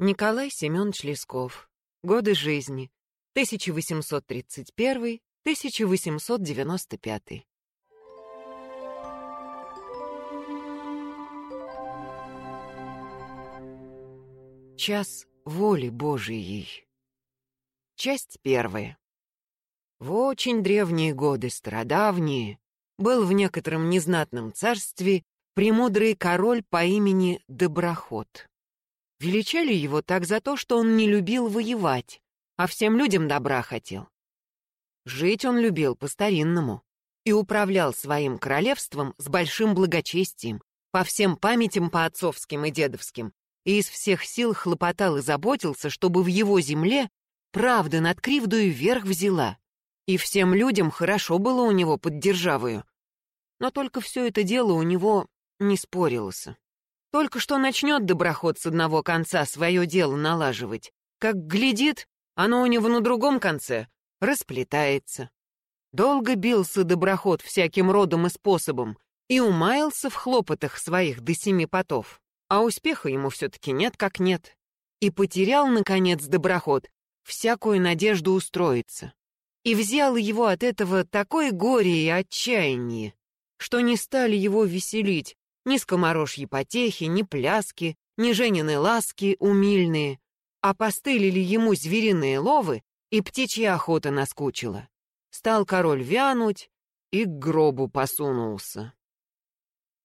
Николай Семенович Лесков. Годы жизни. 1831-1895. Час воли Божией. Часть первая. В очень древние годы, стародавние, был в некотором незнатном царстве премудрый король по имени Доброход. Величали его так за то, что он не любил воевать, а всем людям добра хотел. Жить он любил по-старинному и управлял своим королевством с большим благочестием, по всем памятям по отцовским и дедовским, и из всех сил хлопотал и заботился, чтобы в его земле правда над кривдою вверх взяла, и всем людям хорошо было у него под державою. Но только все это дело у него не спорилось. Только что начнет доброход с одного конца свое дело налаживать, как глядит, оно у него на другом конце расплетается. Долго бился доброход всяким родом и способом и умаялся в хлопотах своих до семи потов, а успеха ему все-таки нет как нет. И потерял, наконец, доброход всякую надежду устроиться. И взял его от этого такое горе и отчаяние, что не стали его веселить ни скоморожьи потехи, ни пляски, ни женины ласки умильные, а постылили ему звериные ловы, и птичья охота наскучила. Стал король вянуть и к гробу посунулся.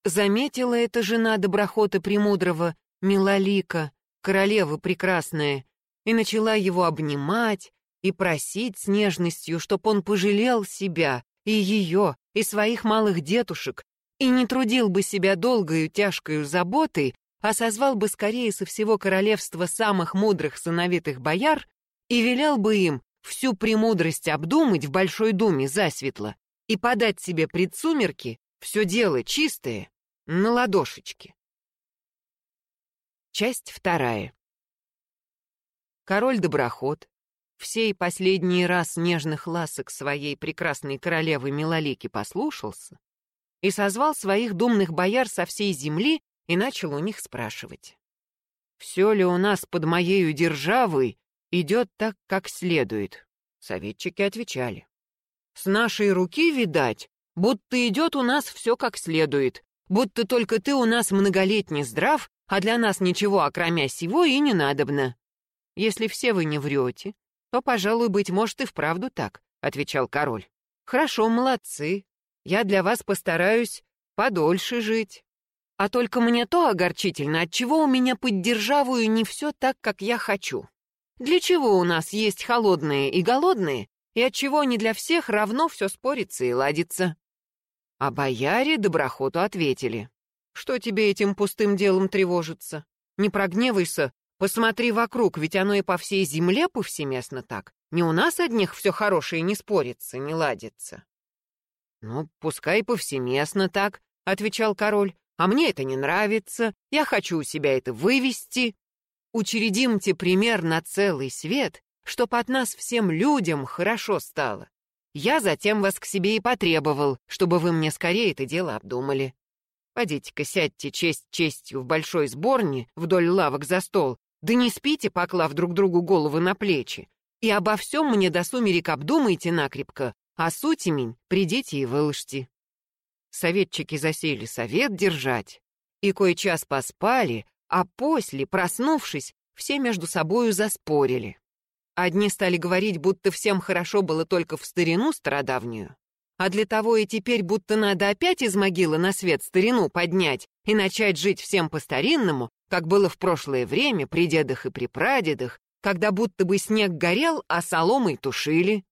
Заметила эта жена доброхота Премудрого, Милолика, королева прекрасная, и начала его обнимать и просить с нежностью, чтоб он пожалел себя и ее, и своих малых детушек, и не трудил бы себя долгою тяжкою заботой, а созвал бы скорее со всего королевства самых мудрых сыновитых бояр и велел бы им всю премудрость обдумать в большой думе засветло и подать себе предсумерки все дело чистое на ладошечке. Часть вторая. Король-доброход, всей последний раз нежных ласок своей прекрасной королевы Милолики послушался, и созвал своих думных бояр со всей земли и начал у них спрашивать. «Все ли у нас под моею державой идет так, как следует?» Советчики отвечали. «С нашей руки, видать, будто идет у нас все как следует, будто только ты у нас многолетний здрав, а для нас ничего, окромя сего, и не надобно. Если все вы не врете, то, пожалуй, быть может, и вправду так», — отвечал король. «Хорошо, молодцы. Я для вас постараюсь подольше жить. А только мне то огорчительно, отчего у меня под державою не все так, как я хочу. Для чего у нас есть холодные и голодные, и отчего не для всех равно все спорится и ладится?» А бояре доброхоту ответили. «Что тебе этим пустым делом тревожиться? Не прогневайся, посмотри вокруг, ведь оно и по всей земле повсеместно так. Не у нас одних все хорошее не спорится, не ладится». «Ну, пускай повсеместно так», — отвечал король. «А мне это не нравится, я хочу у себя это вывести. Учредимте пример на целый свет, чтоб от нас всем людям хорошо стало. Я затем вас к себе и потребовал, чтобы вы мне скорее это дело обдумали. Пойдите-ка сядьте честь честью в большой сборне вдоль лавок за стол, да не спите, поклав друг другу головы на плечи, и обо всем мне до сумерек обдумайте накрепко, а сутемень придите и выложьте. Советчики засели совет держать, и кое-час поспали, а после, проснувшись, все между собою заспорили. Одни стали говорить, будто всем хорошо было только в старину стародавнюю, а для того и теперь будто надо опять из могилы на свет старину поднять и начать жить всем по-старинному, как было в прошлое время при дедах и при прадедах, когда будто бы снег горел, а соломой тушили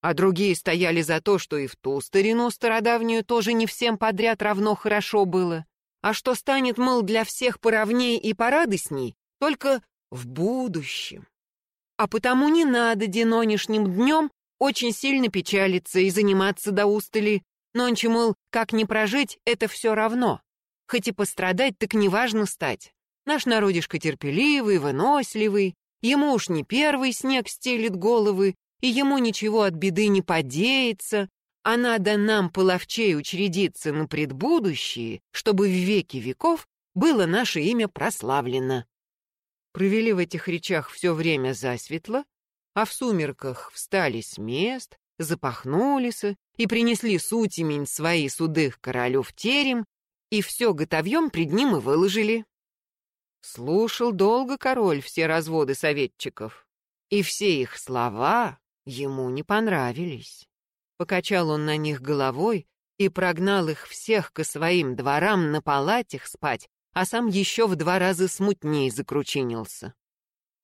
а другие стояли за то, что и в ту старину стародавнюю тоже не всем подряд равно хорошо было, а что станет, мол, для всех поровней и порадостней только в будущем. А потому не надо денонешним днем очень сильно печалиться и заниматься до устали, нонче, мол, как не прожить, это все равно. Хоть и пострадать, так неважно стать. Наш народишко терпеливый, выносливый, ему уж не первый снег стелит головы, и ему ничего от беды не подеется, а надо нам половчей учредиться на предбудущее, чтобы в веки веков было наше имя прославлено. провели в этих речах все время засветло, а в сумерках встали с мест, запахнулись и принесли сутемень свои суды королю в терем, и все готовьем пред ним и выложили. Слушал долго король все разводы советчиков, и все их слова ему не понравились. Покачал он на них головой и прогнал их всех ко своим дворам на палатях спать, а сам еще в два раза смутней закручинился.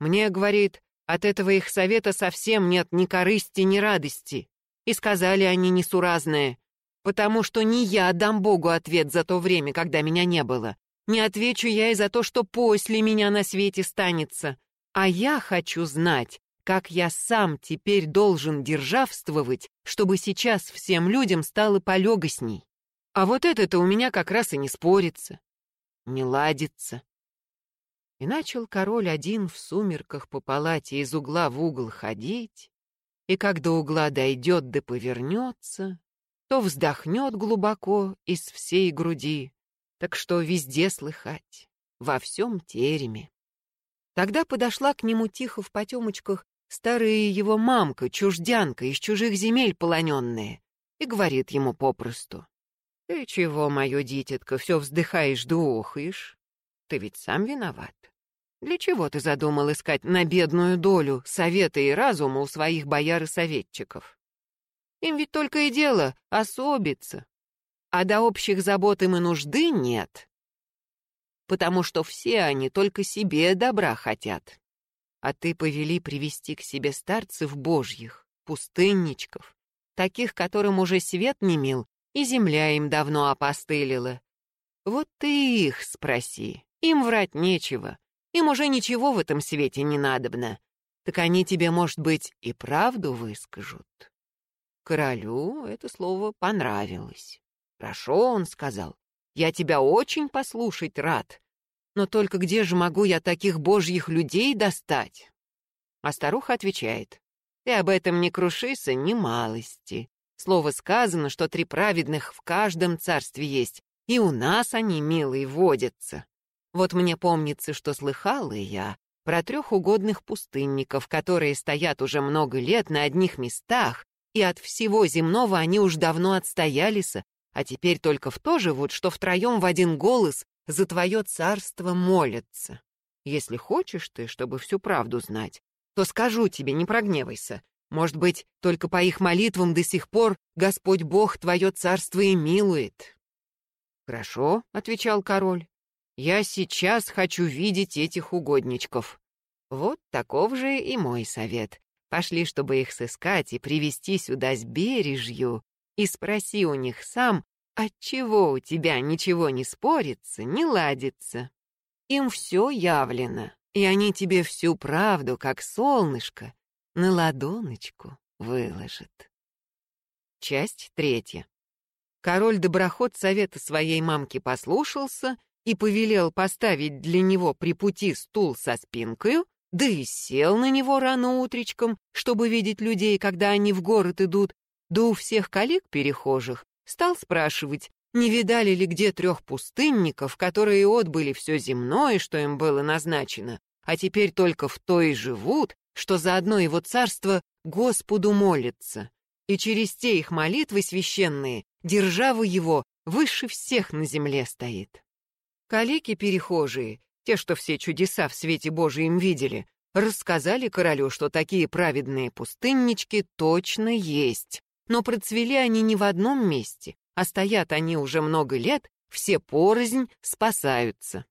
Мне, говорит, от этого их совета совсем нет ни корысти, ни радости. И сказали они несуразное, потому что не я дам Богу ответ за то время, когда меня не было. Не отвечу я и за то, что после меня на свете станется. А я хочу знать, как я сам теперь должен державствовать, чтобы сейчас всем людям стало полегостней. А вот это-то у меня как раз и не спорится, не ладится. И начал король один в сумерках по палате из угла в угол ходить, и как до угла дойдет да повернется, то вздохнет глубоко из всей груди, так что везде слыхать, во всем тереме. Тогда подошла к нему тихо в потемочках старая его мамка, чуждянка, из чужих земель полоненная, и говорит ему попросту. «Ты чего, мое дитятко, все вздыхаешь да ухаешь? Ты ведь сам виноват. Для чего ты задумал искать на бедную долю совета и разума у своих бояр и советчиков? Им ведь только и дело особиться, а до общих забот им и нужды нет, потому что все они только себе добра хотят а ты повели привести к себе старцев божьих, пустынничков, таких, которым уже свет не мил, и земля им давно опостылила. Вот ты их спроси, им врать нечего, им уже ничего в этом свете не надобно, так они тебе, может быть, и правду выскажут. Королю это слово понравилось. «Хорошо», — он сказал, — «я тебя очень послушать рад, но только где же могу я таких божьих людей достать? А старуха отвечает. Ты об этом не крушися ни малости. Слово сказано, что три праведных в каждом царстве есть, и у нас они, милые, водятся. Вот мне помнится, что слыхала я про трех угодных пустынников, которые стоят уже много лет на одних местах, и от всего земного они уж давно отстоялись, а теперь только в то живут, что втроем в один голос за твое царство молятся. Если хочешь ты, чтобы всю правду знать, то скажу тебе, не прогневайся. Может быть, только по их молитвам до сих пор Господь Бог твое царство и милует. «Хорошо», — отвечал король, — «я сейчас хочу видеть этих угодничков». Вот таков же и мой совет. Пошли, чтобы их сыскать и привести сюда с бережью, и спроси у них сам, Отчего у тебя ничего не спорится, не ладится? Им все явлено, и они тебе всю правду, как солнышко, на ладоночку выложат. Часть третья. Король-доброход совета своей мамки послушался и повелел поставить для него при пути стул со спинкою, да и сел на него рано утречком, чтобы видеть людей, когда они в город идут, да у всех коллег перехожих Стал спрашивать, не видали ли где трех пустынников, которые отбыли все земное, что им было назначено, а теперь только в то и живут, что за одно его царство Господу молятся. И через те их молитвы священные держава его выше всех на земле стоит. Калеки-перехожие, те, что все чудеса в свете Божием видели, рассказали королю, что такие праведные пустыннички точно есть, но процвели они не в одном месте, а стоят они уже много лет, все порознь спасаются.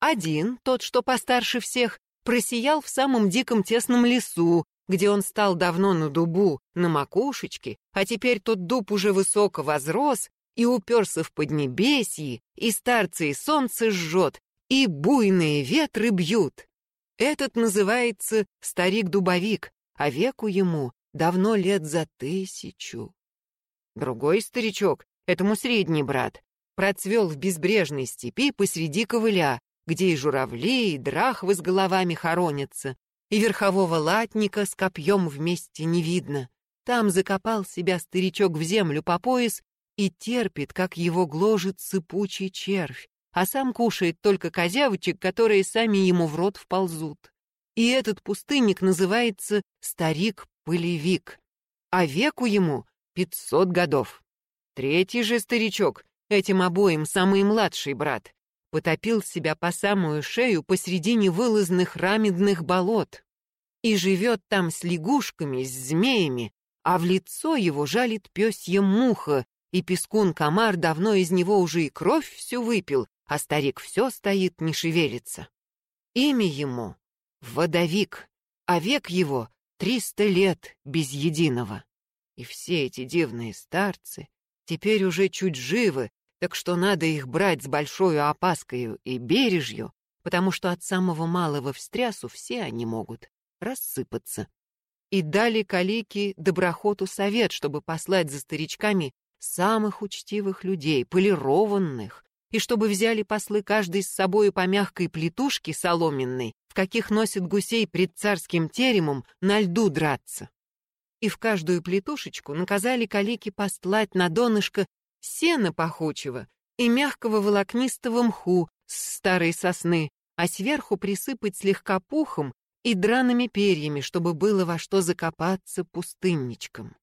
Один, тот, что постарше всех, просиял в самом диком тесном лесу, где он стал давно на дубу, на макушечке, а теперь тот дуб уже высоко возрос и уперся в поднебесье, и старцы и солнце жжет, и буйные ветры бьют. Этот называется старик-дубовик, а веку ему давно лет за тысячу. Другой старичок, этому средний брат, процвел в безбрежной степи посреди ковыля, где и журавли, и драхвы с головами хоронятся, и верхового латника с копьем вместе не видно. Там закопал себя старичок в землю по пояс и терпит, как его гложет сыпучий червь, а сам кушает только козявочек, которые сами ему в рот вползут. И этот пустынник называется старик-пылевик, а веку ему пятьсот годов. Третий же старичок, этим обоим самый младший брат, потопил себя по самую шею посредине вылазных рамедных болот и живет там с лягушками, с змеями, а в лицо его жалит пёсья муха, и пескун-комар давно из него уже и кровь всю выпил, а старик все стоит, не шевелится. Имя ему — Водовик, а век его — триста лет без единого. И все эти дивные старцы теперь уже чуть живы, так что надо их брать с большой опаскою и бережью, потому что от самого малого встрясу все они могут рассыпаться. И дали калике доброхоту совет, чтобы послать за старичками самых учтивых людей, полированных, и чтобы взяли послы каждый с собою по мягкой плитушке соломенной, в каких носят гусей пред царским теремом, на льду драться. И в каждую плитушечку наказали калики постлать на донышко сена пахучего и мягкого волокнистого мху с старой сосны, а сверху присыпать слегка пухом и драными перьями, чтобы было во что закопаться пустынничком.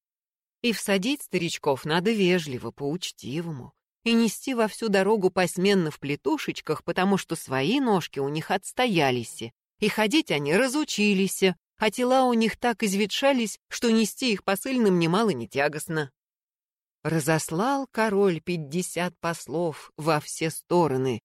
И всадить старичков надо вежливо, по-учтивому, и нести во всю дорогу посменно в плетушечках, потому что свои ножки у них отстоялись, и ходить они разучились, а тела у них так изветшались, что нести их посыльным немало не тягостно. Разослал король пятьдесят послов во все стороны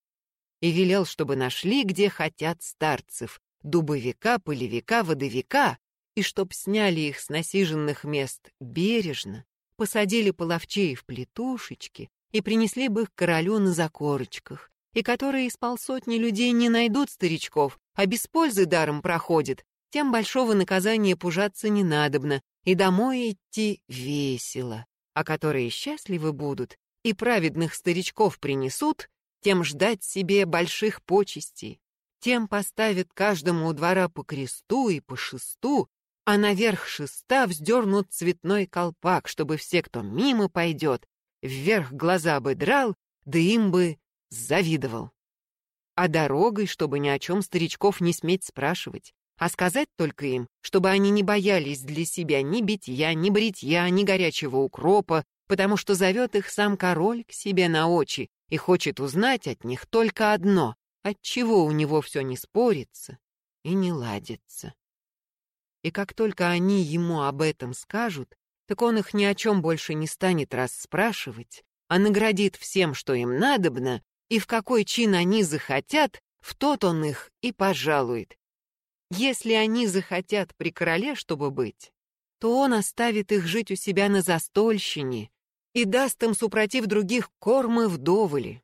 и велел, чтобы нашли, где хотят старцев, дубовика, полевика, водовика, и чтоб сняли их с насиженных мест бережно, посадили половчей в плетушечки и принесли бы их королю на закорочках, и которые из полсотни людей не найдут старичков, а без пользы даром проходят, тем большого наказания пужаться не надобно, и домой идти весело, а которые счастливы будут и праведных старичков принесут, тем ждать себе больших почестей, тем поставят каждому у двора по кресту и по шесту, а наверх шеста вздернут цветной колпак, чтобы все, кто мимо пойдет, вверх глаза бы драл, да им бы завидовал. А дорогой, чтобы ни о чем старичков не сметь спрашивать, а сказать только им, чтобы они не боялись для себя ни битья, ни бритья, ни горячего укропа, потому что зовет их сам король к себе на очи и хочет узнать от них только одно, отчего у него все не спорится и не ладится и как только они ему об этом скажут, так он их ни о чем больше не станет расспрашивать, а наградит всем, что им надобно, и в какой чин они захотят, в тот он их и пожалует. Если они захотят при короле, чтобы быть, то он оставит их жить у себя на застольщине и даст им, супротив других, кормы вдоволи.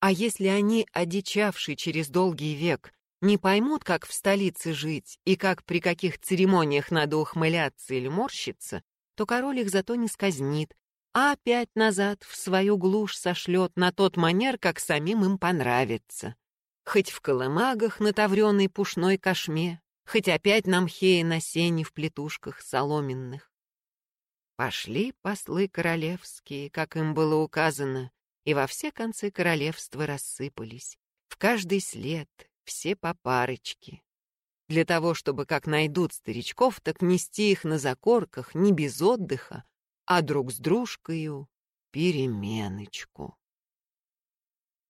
А если они, одичавшие через долгий век, не поймут, как в столице жить и как при каких церемониях надо ухмыляться или морщиться, то король их зато не сказнит, а опять назад в свою глушь сошлет на тот манер, как самим им понравится. Хоть в колымагах на тавреной пушной кошме, хоть опять на мхе и на сене в плетушках соломенных. Пошли послы королевские, как им было указано, и во все концы королевства рассыпались, в каждый след, все по парочке. Для того, чтобы как найдут старичков, так нести их на закорках не без отдыха, а друг с дружкою переменочку.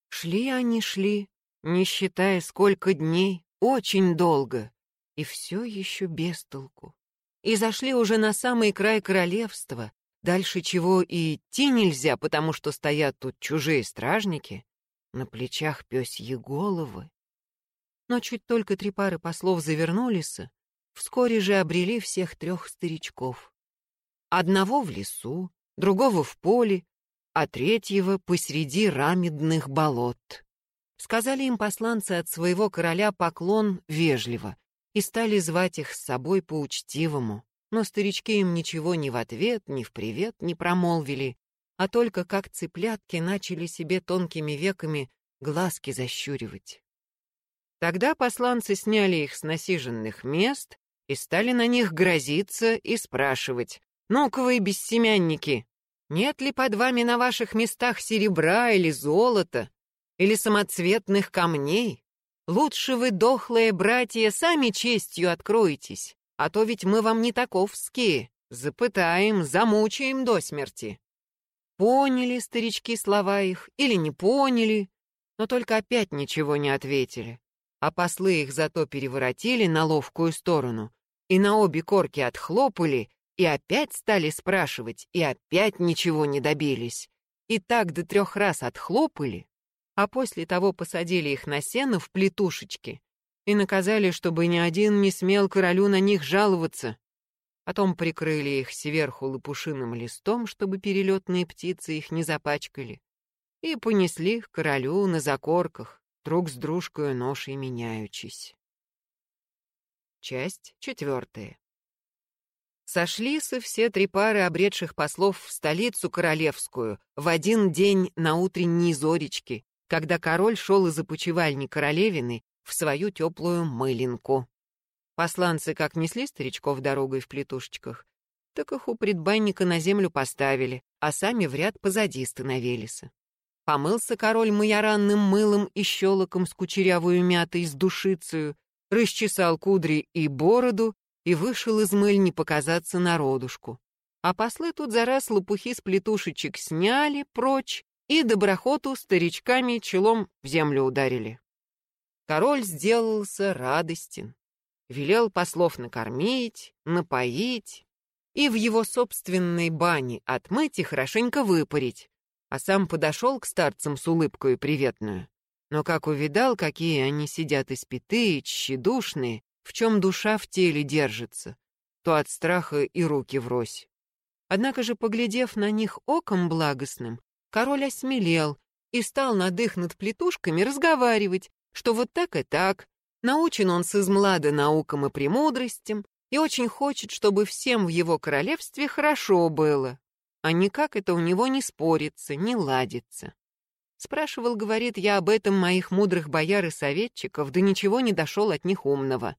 Шли они, шли, не считая сколько дней, очень долго, и все еще без толку. И зашли уже на самый край королевства, дальше чего и идти нельзя, потому что стоят тут чужие стражники, на плечах пёсьи головы, но чуть только три пары послов завернулись, вскоре же обрели всех трех старичков. Одного в лесу, другого в поле, а третьего посреди рамедных болот. Сказали им посланцы от своего короля поклон вежливо и стали звать их с собой по-учтивому, но старички им ничего ни в ответ, ни в привет не промолвили, а только как цыплятки начали себе тонкими веками глазки защуривать. Тогда посланцы сняли их с насиженных мест и стали на них грозиться и спрашивать. «Ну-ка вы, бессемянники, нет ли под вами на ваших местах серебра или золота? или самоцветных камней? Лучше вы, дохлые братья, сами честью откроетесь, а то ведь мы вам не таковские. Запытаем, замучаем до смерти. Поняли старички слова их или не поняли, но только опять ничего не ответили. А послы их зато переворотили на ловкую сторону и на обе корки отхлопали, и опять стали спрашивать, и опять ничего не добились. И так до трех раз отхлопали, а после того посадили их на сено в плетушечки и наказали, чтобы ни один не смел королю на них жаловаться. Потом прикрыли их сверху лопушиным листом, чтобы перелетные птицы их не запачкали, и понесли к королю на закорках, друг с дружкою ношей меняючись. Часть четвертая. Сошлись все три пары обретших послов в столицу королевскую в один день на утренней зоречке, когда король шел из опочивальни королевины в свою теплую мылинку. Посланцы как несли старичков дорогой в плетушечках, так их у предбанника на землю поставили, а сами в ряд позади становились. Помылся король маяранным мылом и щелоком с кучерявую мятой с душицею, расчесал кудри и бороду и вышел из мыльни показаться народушку. А послы тут за раз лопухи с плетушечек сняли прочь и доброхоту старичками челом в землю ударили. Король сделался радостен велел послов накормить, напоить и в его собственной бане отмыть и хорошенько выпарить, а сам подошел к старцам с улыбкой приветную. Но как увидал, какие они сидят испитые, тщедушные, в чем душа в теле держится, то от страха и руки врозь. Однако же, поглядев на них оком благостным, король осмелел и стал над их над плетушками разговаривать, что вот так и так, Научен он с измлада наукам и премудростям и очень хочет, чтобы всем в его королевстве хорошо было, а никак это у него не спорится, не ладится. Спрашивал, говорит, я об этом моих мудрых бояр и советчиков, да ничего не дошел от них умного.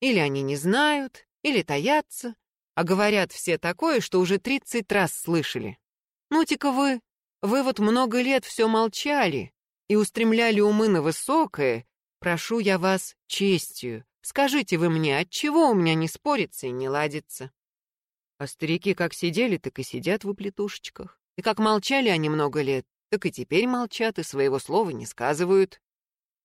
Или они не знают, или таятся, а говорят все такое, что уже тридцать раз слышали. Ну-тика вы, вы вот много лет все молчали и устремляли умы на высокое, Прошу я вас честью, скажите вы мне, отчего у меня не спорится и не ладится? А старики как сидели, так и сидят в уплетушечках. И как молчали они много лет, так и теперь молчат и своего слова не сказывают.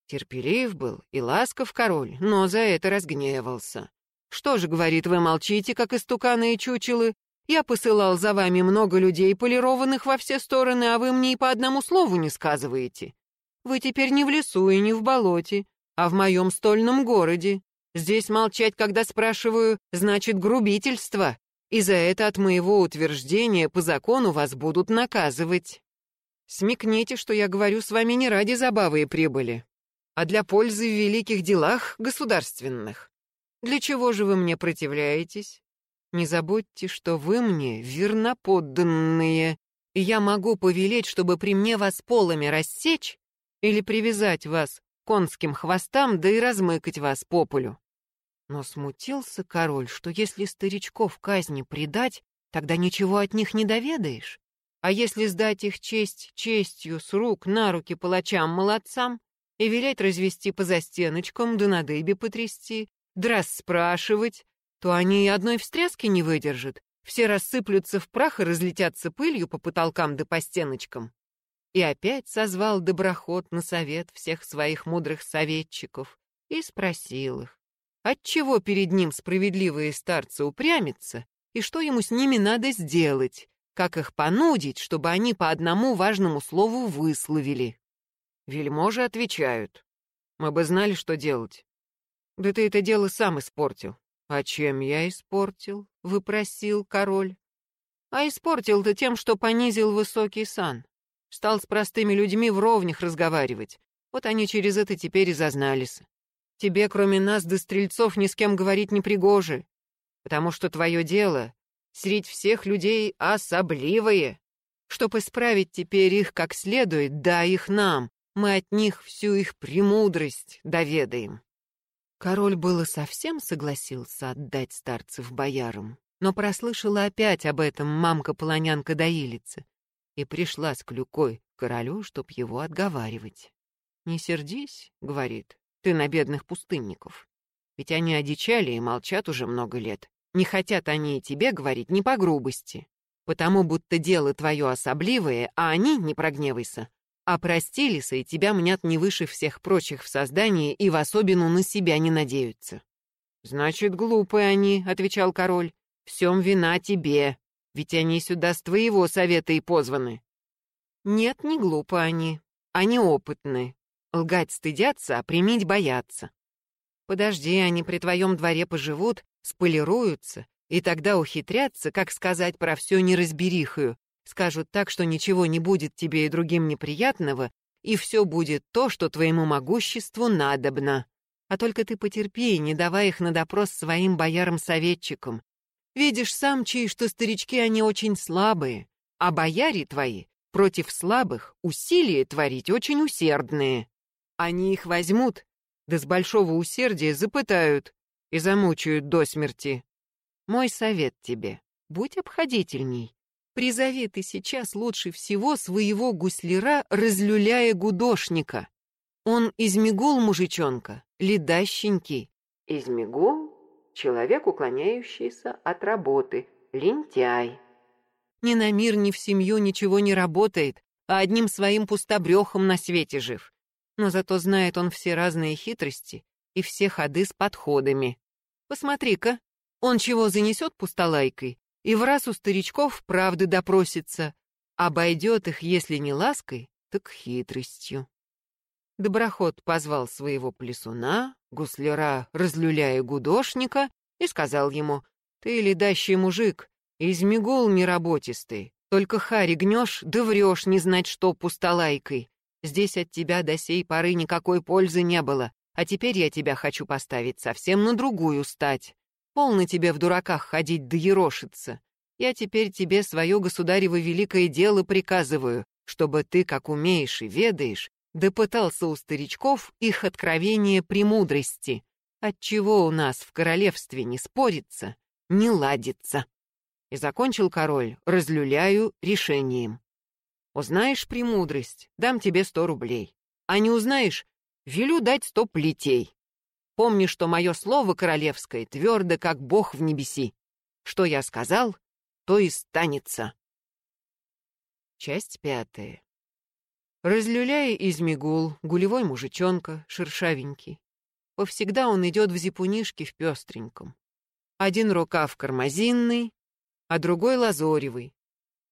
Терпелив был и ласков король, но за это разгневался. Что же, говорит, вы молчите, как истуканы и чучелы? Я посылал за вами много людей, полированных во все стороны, а вы мне и по одному слову не сказываете. Вы теперь не в лесу и не в болоте, а в моем стольном городе. Здесь молчать, когда спрашиваю, значит грубительство, и за это от моего утверждения по закону вас будут наказывать. Смекните, что я говорю с вами не ради забавы и прибыли, а для пользы в великих делах государственных. Для чего же вы мне противляетесь? Не забудьте, что вы мне верноподданные, и я могу повелеть, чтобы при мне вас полами рассечь или привязать вас конским хвостам, да и размыкать вас по полю. Но смутился король, что если старичков казни предать, тогда ничего от них не доведаешь. А если сдать их честь честью с рук на руки палачам-молодцам и велеть развести по застеночкам, да на дыбе потрясти, да расспрашивать, то они и одной встряски не выдержат, все рассыплются в прах и разлетятся пылью по потолкам да по стеночкам. И опять созвал доброход на совет всех своих мудрых советчиков и спросил их, отчего перед ним справедливые старцы упрямятся и что ему с ними надо сделать, как их понудить, чтобы они по одному важному слову высловили. Вельможи отвечают, мы бы знали, что делать. Да ты это дело сам испортил. А чем я испортил? — выпросил король. А испортил-то тем, что понизил высокий сан. Стал с простыми людьми в ровнях разговаривать. Вот они через это теперь и зазнались. Тебе, кроме нас до стрельцов, ни с кем говорить не пригоже, потому что твое дело — средь всех людей особливое. Чтоб исправить теперь их как следует, дай их нам, мы от них всю их премудрость доведаем. Король было совсем согласился отдать старцев боярам, но прослышала опять об этом мамка-полонянка-доилица, и пришла с клюкой к королю, чтоб его отговаривать. «Не сердись», — говорит, — «ты на бедных пустынников. Ведь они одичали и молчат уже много лет. Не хотят они и тебе говорить не по грубости, потому будто дело твое особливое, а они, не прогневайся, опростились и тебя мнят не выше всех прочих в создании и в особенную на себя не надеются». «Значит, глупые они», — отвечал король. «Всем вина тебе, ведь они сюда с твоего совета и позваны». «Нет, не глупо они. Они опытны. Лгать стыдятся, а примить боятся. Подожди, они при твоем дворе поживут, сполируются, и тогда ухитрятся, как сказать про всю неразберихую, скажут так, что ничего не будет тебе и другим неприятного, и все будет то, что твоему могуществу надобно. А только ты потерпи, не давай их на допрос своим боярам-советчикам. Видишь сам, чей, что старички они очень слабые, а бояре твои против слабых усилия творить очень усердные. Они их возьмут, да с большого усердия запытают и замучают до смерти. Мой совет тебе — будь обходительней. Призови ты сейчас лучше всего своего гусляра, разлюляя гудошника. Он измигул мужичонка, ледащенький. Измигул — человек, уклоняющийся от работы, лентяй. Ни на мир, ни в семью ничего не работает, а одним своим пустобрехом на свете жив но зато знает он все разные хитрости и все ходы с подходами. Посмотри-ка, он чего занесет пустолайкой, и в раз у старичков правды допросится, обойдет их, если не лаской, так хитростью. Доброход позвал своего плесуна, гусляра, разлюляя гудошника, и сказал ему, «Ты ледащий мужик, измигул неработистый, только хари гнешь, да врешь не знать что пустолайкой. Здесь от тебя до сей поры никакой пользы не было, а теперь я тебя хочу поставить совсем на другую стать. Полно тебе в дураках ходить да ерошиться. Я теперь тебе свое государево великое дело приказываю, чтобы ты, как умеешь и ведаешь, да пытался у старичков их откровение премудрости, отчего у нас в королевстве не спорится, не ладится. И закончил король, разлюляю решением. Узнаешь премудрость, дам тебе сто рублей. А не узнаешь, велю дать сто плетей. Помни, что мое слово королевское твердо, как бог в небеси. Что я сказал, то и станется. Часть пятая. Разлюляя измигул, гулевой мужичонка, шершавенький. Повсегда он идет в зипунишке в пестреньком. Один рукав кармазинный, а другой лазоревый,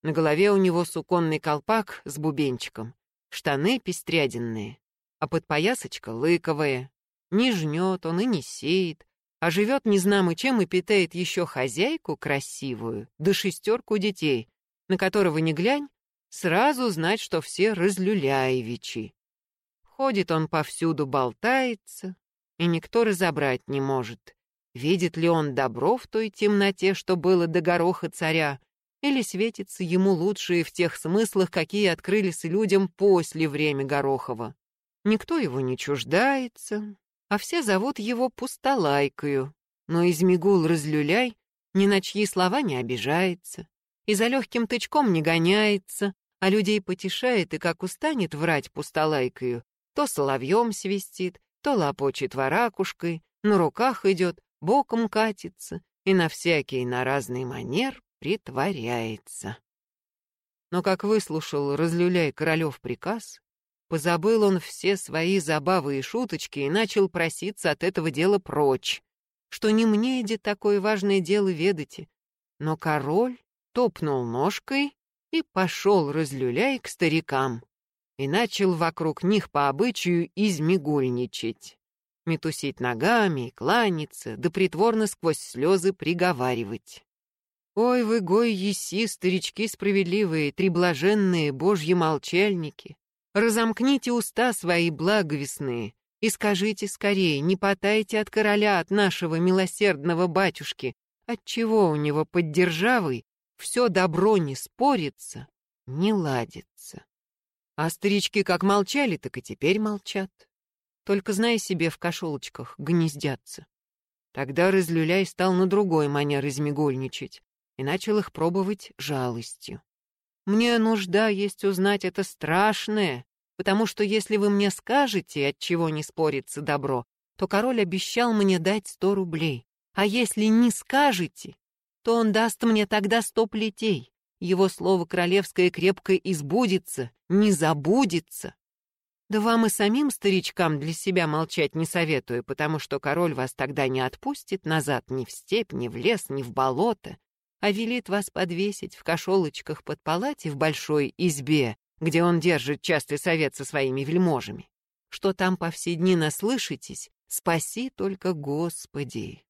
на голове у него суконный колпак с бубенчиком, штаны пестряденные, а подпоясочка лыковая. Не жнет он и не сеет, а живет незнамо чем и питает еще хозяйку красивую, да шестерку детей, на которого не глянь, сразу знать, что все разлюляевичи. Ходит он повсюду, болтается, и никто разобрать не может, видит ли он добро в той темноте, что было до гороха царя, или светится ему лучшие в тех смыслах, какие открылись людям после время Горохова. Никто его не чуждается, а все зовут его Пустолайкою, но Измигул разлюляй ни на чьи слова не обижается и за легким тычком не гоняется, а людей потешает и как устанет врать Пустолайкою, то соловьем свистит, то лопочет воракушкой, на руках идет, боком катится и на всякий на разный манер притворяется. Но как выслушал, разлюляй королев приказ, позабыл он все свои забавы и шуточки и начал проситься от этого дела прочь, что не мне иди такое важное дело ведайте. Но король топнул ножкой и пошел разлюляй к старикам и начал вокруг них по обычаю измигульничать, метусить ногами, кланяться, да притворно сквозь слезы приговаривать. Ой вы, гой еси, старички справедливые, три блаженные, божьи молчальники. Разомкните уста свои благовестные и скажите скорее, не потайте от короля, от нашего милосердного батюшки, отчего у него под державой все добро не спорится, не ладится. А старички как молчали, так и теперь молчат. Только знай себе, в кошелочках гнездятся. Тогда разлюляй стал на другой манер измигольничать и начал их пробовать жалостью. «Мне нужда есть узнать это страшное, потому что если вы мне скажете, от чего не спорится добро, то король обещал мне дать сто рублей. А если не скажете, то он даст мне тогда сто плетей. Его слово королевское крепко избудется, не забудется. Да вам и самим старичкам для себя молчать не советую, потому что король вас тогда не отпустит назад ни в степь, ни в лес, ни в болото, а велит вас подвесить в кошелочках под палати в большой избе, где он держит частый совет со своими вельможами. Что там по все дни наслышитесь, спаси только Господи.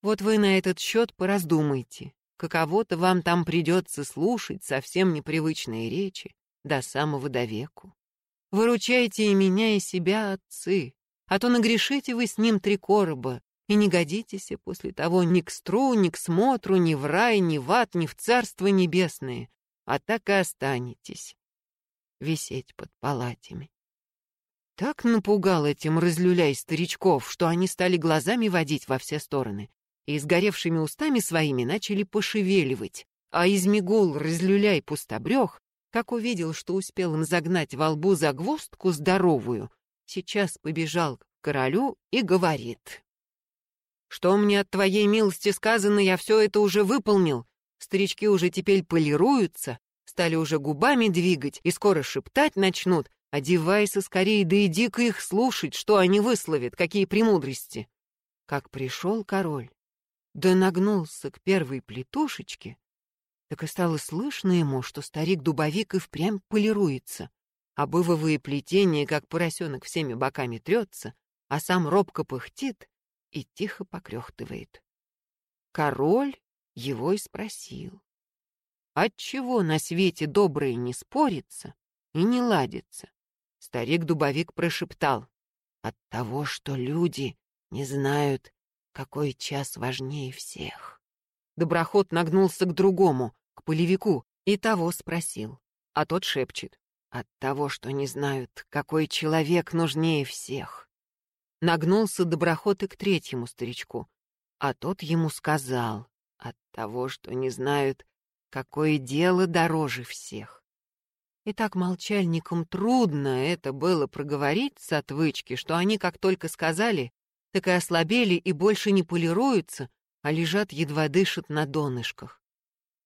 Вот вы на этот счет пораздумайте. Каково-то вам там придется слушать совсем непривычные речи до самого довеку. Выручайте и меня, и себя, отцы, а то нагрешите вы с ним три короба, и не годитесь после того ни к стру, ни к смотру, ни в рай, ни в ад, ни в царство небесное, а так и останетесь висеть под палатями. Так напугал этим разлюляй старичков, что они стали глазами водить во все стороны и сгоревшими устами своими начали пошевеливать, а измигул разлюляй пустобрех как увидел, что успел им загнать во лбу загвоздку здоровую, сейчас побежал к королю и говорит. «Что мне от твоей милости сказано, я все это уже выполнил. Старички уже теперь полируются, стали уже губами двигать и скоро шептать начнут. Одевайся скорее, да иди-ка их слушать, что они высловят, какие премудрости». Как пришел король, да нагнулся к первой плетушечке, так и стало слышно ему, что старик-дубовик и впрямь полируется, а бывовые плетения, как поросенок, всеми боками трется, а сам робко пыхтит и тихо покрехтывает. Король его и спросил, отчего на свете доброе не спорится и не ладится? Старик-дубовик прошептал, от того, что люди не знают, какой час важнее всех. Доброход нагнулся к другому, к полевику, и того спросил. А тот шепчет. От того, что не знают, какой человек нужнее всех. Нагнулся доброход и к третьему старичку, а тот ему сказал. От того, что не знают, какое дело дороже всех. И так молчальникам трудно это было проговорить с отвычки, что они как только сказали, так и ослабели и больше не полируются, а лежат едва дышат на донышках.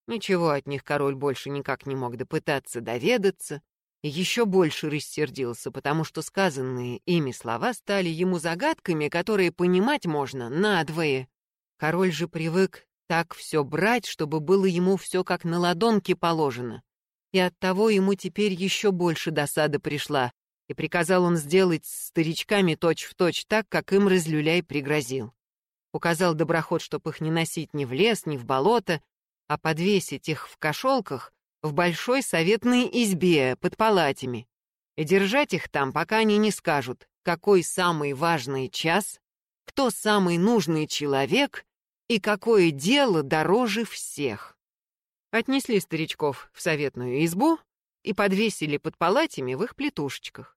Ничего от них король больше никак не мог допытаться доведаться, еще больше рассердился, потому что сказанные ими слова стали ему загадками, которые понимать можно надвое. Король же привык так все брать, чтобы было ему все как на ладонке положено. И оттого ему теперь еще больше досада пришла, и приказал он сделать с старичками точь-в-точь точь так, как им разлюляй пригрозил. Указал доброход, чтоб их не носить ни в лес, ни в болото, а подвесить их в кошелках в большой советной избе под палатями и держать их там, пока они не скажут, какой самый важный час, кто самый нужный человек и какое дело дороже всех. Отнесли старичков в советную избу и подвесили под палатями в их плетушечках.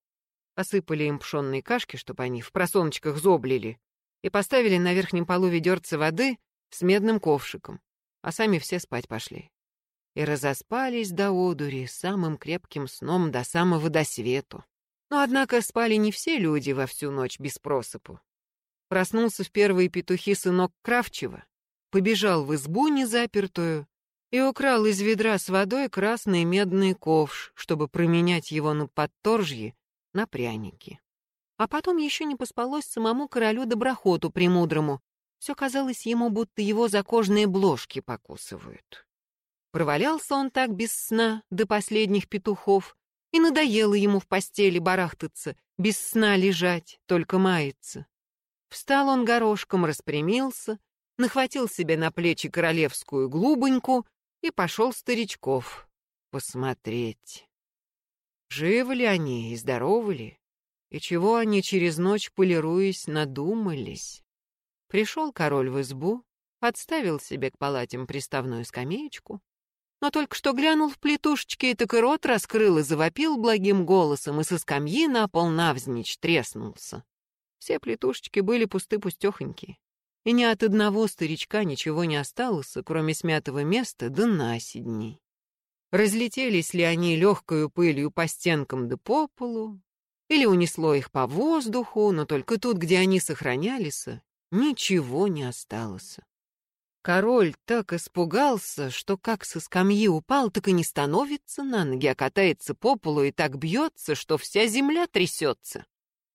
Осыпали им пшенные кашки, чтобы они в просоночках зоблили, и поставили на верхнем полу ведерце воды с медным ковшиком а сами все спать пошли. И разоспались до одури самым крепким сном до самого досвету. Но, однако, спали не все люди во всю ночь без просыпу. Проснулся в первые петухи сынок Кравчева, побежал в избу незапертую и украл из ведра с водой красный медный ковш, чтобы променять его на подторжье на пряники. А потом еще не поспалось самому королю Доброхоту Премудрому, все казалось ему, будто его за кожные бложки покусывают. Провалялся он так без сна до последних петухов, и надоело ему в постели барахтаться, без сна лежать, только маяться. Встал он горошком, распрямился, нахватил себе на плечи королевскую глубоньку и пошел старичков посмотреть. Живы ли они и здоровы ли, и чего они через ночь, полируясь, надумались. Пришел король в избу, подставил себе к палатям приставную скамеечку, но только что глянул в плитушечки, так и рот раскрыл и завопил благим голосом, и со скамьи на пол навзничь треснулся. Все плитушечки были пусты-пустехонькие, и ни от одного старичка ничего не осталось, кроме смятого места да наседней. разлетелись ли они легкою пылью по стенкам да по полу, или унесло их по воздуху, но только тут, где они сохранялись, ничего не осталось. Король так испугался, что как со скамьи упал, так и не становится на ноги, а катается по полу и так бьется, что вся земля трясется.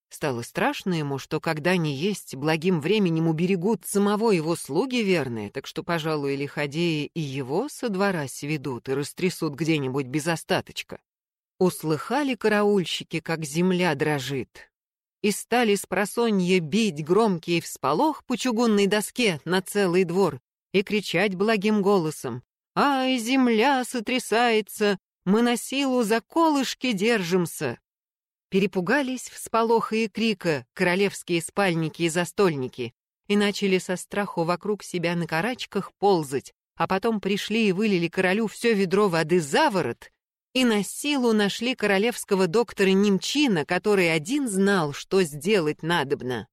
Стало страшно ему, что когда не есть, благим временем уберегут самого его слуги верные, так что, пожалуй, лиходеи и его со двора сведут и растрясут где-нибудь без остаточка. Услыхали караульщики, как земля дрожит, и стали с просонья бить громкий всполох по чугунной доске на целый двор и кричать благим голосом «Ай, земля сотрясается, мы на силу за колышки держимся!» Перепугались всполоха и крика королевские спальники и застольники и начали со страху вокруг себя на карачках ползать, а потом пришли и вылили королю все ведро воды за ворот и на силу нашли королевского доктора Немчина, который один знал, что сделать надобно.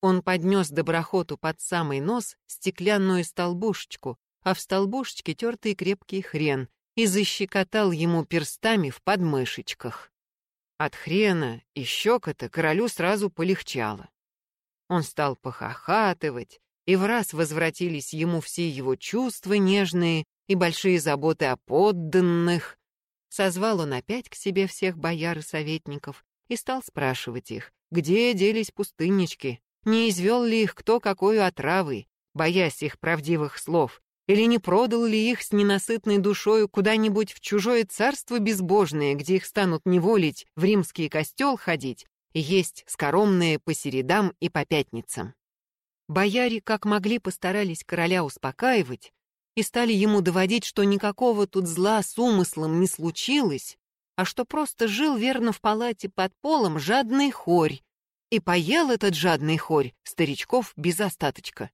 Он поднес доброхоту под самый нос стеклянную столбушечку, а в столбушечке тертый крепкий хрен, и защекотал ему перстами в подмышечках. От хрена и щекота королю сразу полегчало. Он стал похохатывать, и в раз возвратились ему все его чувства нежные и большие заботы о подданных. Созвал он опять к себе всех бояр и советников и стал спрашивать их, где делись пустыннички, не извел ли их кто какой отравой, боясь их правдивых слов, или не продал ли их с ненасытной душою куда-нибудь в чужое царство безбожное, где их станут неволить, в римский костел ходить и есть скоромные по середам и по пятницам? Бояре, как могли, постарались короля успокаивать и стали ему доводить, что никакого тут зла с умыслом не случилось, а что просто жил верно в палате под полом жадный хорь, и поел этот жадный хорь старичков без остаточка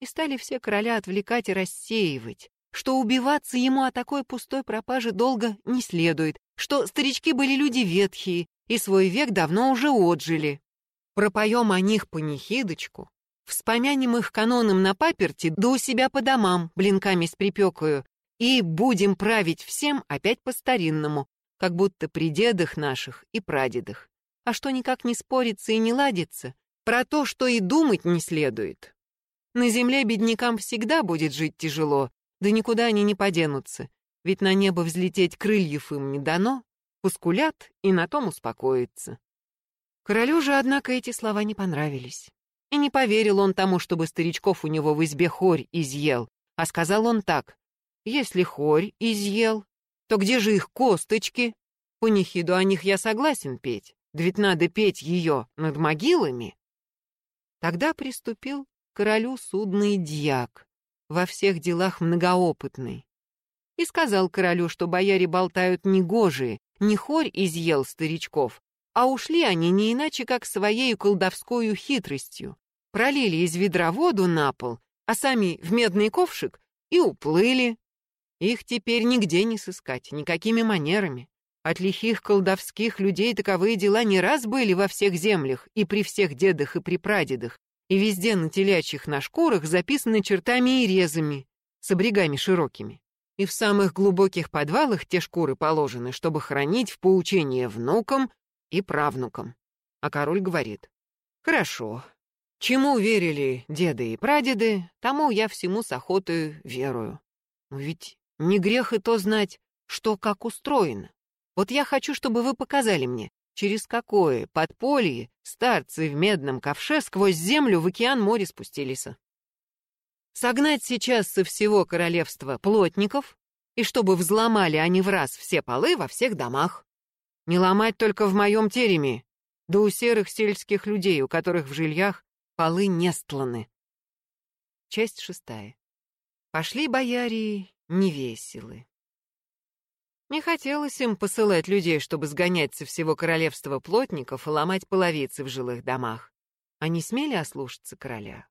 и стали все короля отвлекать и рассеивать, что убиваться ему о такой пустой пропаже долго не следует, что старички были люди ветхие и свой век давно уже отжили. Пропоем о них панихидочку, вспомянем их каноном на паперти, да у себя по домам, блинками с припекою, и будем править всем опять по-старинному, как будто при дедах наших и прадедах. А что никак не спорится и не ладится, про то, что и думать не следует. На земле беднякам всегда будет жить тяжело, да никуда они не поденутся, ведь на небо взлететь крыльев им не дано, поскулят и на том успокоятся. Королю же, однако, эти слова не понравились. И не поверил он тому, чтобы старичков у него в избе хорь изъел, а сказал он так, «Если хорь изъел, то где же их косточки? По нехиду о них я согласен петь, да ведь надо петь ее над могилами». Тогда приступил королю судный дьяк, во всех делах многоопытный. И сказал королю, что бояре болтают негожие, не хорь изъел старичков, а ушли они не иначе, как своей колдовскою хитростью. Пролили из ведра воду на пол, а сами в медный ковшик и уплыли. Их теперь нигде не сыскать, никакими манерами. От лихих колдовских людей таковые дела не раз были во всех землях и при всех дедах и при прадедах, и везде на телячьих на шкурах записаны чертами и резами, с обрегами широкими. И в самых глубоких подвалах те шкуры положены, чтобы хранить в поучение внукам и правнукам. А король говорит, «Хорошо. Чему верили деды и прадеды, тому я всему с охотой верую. Но ведь не грех и то знать, что как устроено. Вот я хочу, чтобы вы показали мне, через какое подполье старцы в медном ковше сквозь землю в океан море спустились. Согнать сейчас со всего королевства плотников, и чтобы взломали они в раз все полы во всех домах. Не ломать только в моем тереме, да у серых сельских людей, у которых в жильях полы не стланы. Часть шестая. Пошли бояре невеселы. Не хотелось им посылать людей, чтобы сгонять со всего королевства плотников и ломать половицы в жилых домах. Они смели ослушаться короля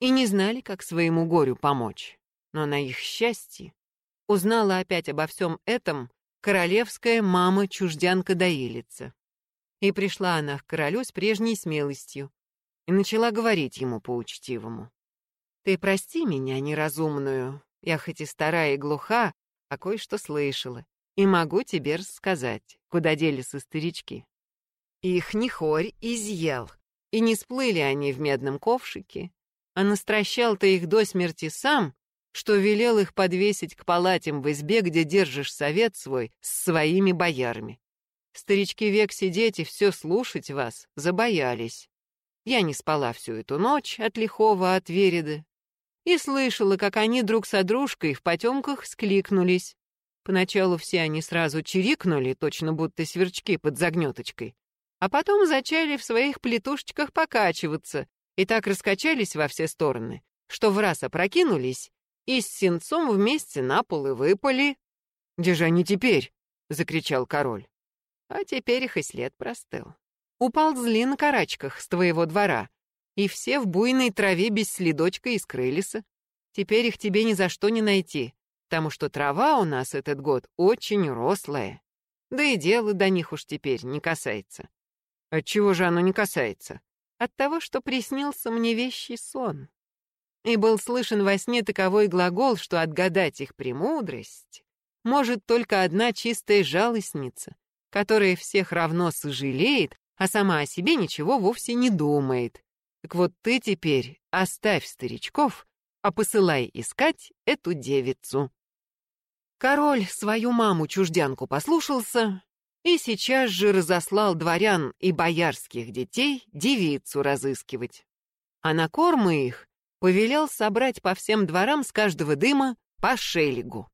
и не знали, как своему горю помочь. Но на их счастье узнала опять обо всем этом королевская мама-чуждянка-доилица. И пришла она к королю с прежней смелостью и начала говорить ему по-учтивому. «Ты прости меня, неразумную, я хоть и старая и глуха, а кое-что слышала и могу тебе рассказать, куда делись старички. Их не хорь изъел, и не сплыли они в медном ковшике, а настращал ты их до смерти сам, что велел их подвесить к палатям в избе, где держишь совет свой с своими боярами. Старички век сидеть и все слушать вас забоялись. Я не спала всю эту ночь от лихого от Вереды и слышала, как они друг со дружкой в потемках скликнулись. Поначалу все они сразу чирикнули, точно будто сверчки под загнеточкой, а потом зачали в своих плетушечках покачиваться и так раскачались во все стороны, что в раз опрокинулись и с сенцом вместе на пол и выпали. «Где же они теперь?» — закричал король. А теперь их и след простыл. Уползли на карачках с твоего двора, и все в буйной траве без следочка и скрылись. Теперь их тебе ни за что не найти, потому что трава у нас этот год очень рослая. Да и дело до них уж теперь не касается. Отчего же оно не касается? От того, что приснился мне вещий сон и был слышен во сне таковой глагол, что отгадать их премудрость может только одна чистая жалостница, которая всех равно сожалеет, а сама о себе ничего вовсе не думает. Так вот ты теперь оставь старичков, а посылай искать эту девицу. Король свою маму-чуждянку послушался и сейчас же разослал дворян и боярских детей девицу разыскивать. А на кормы их повелел собрать по всем дворам с каждого дыма по шелегу.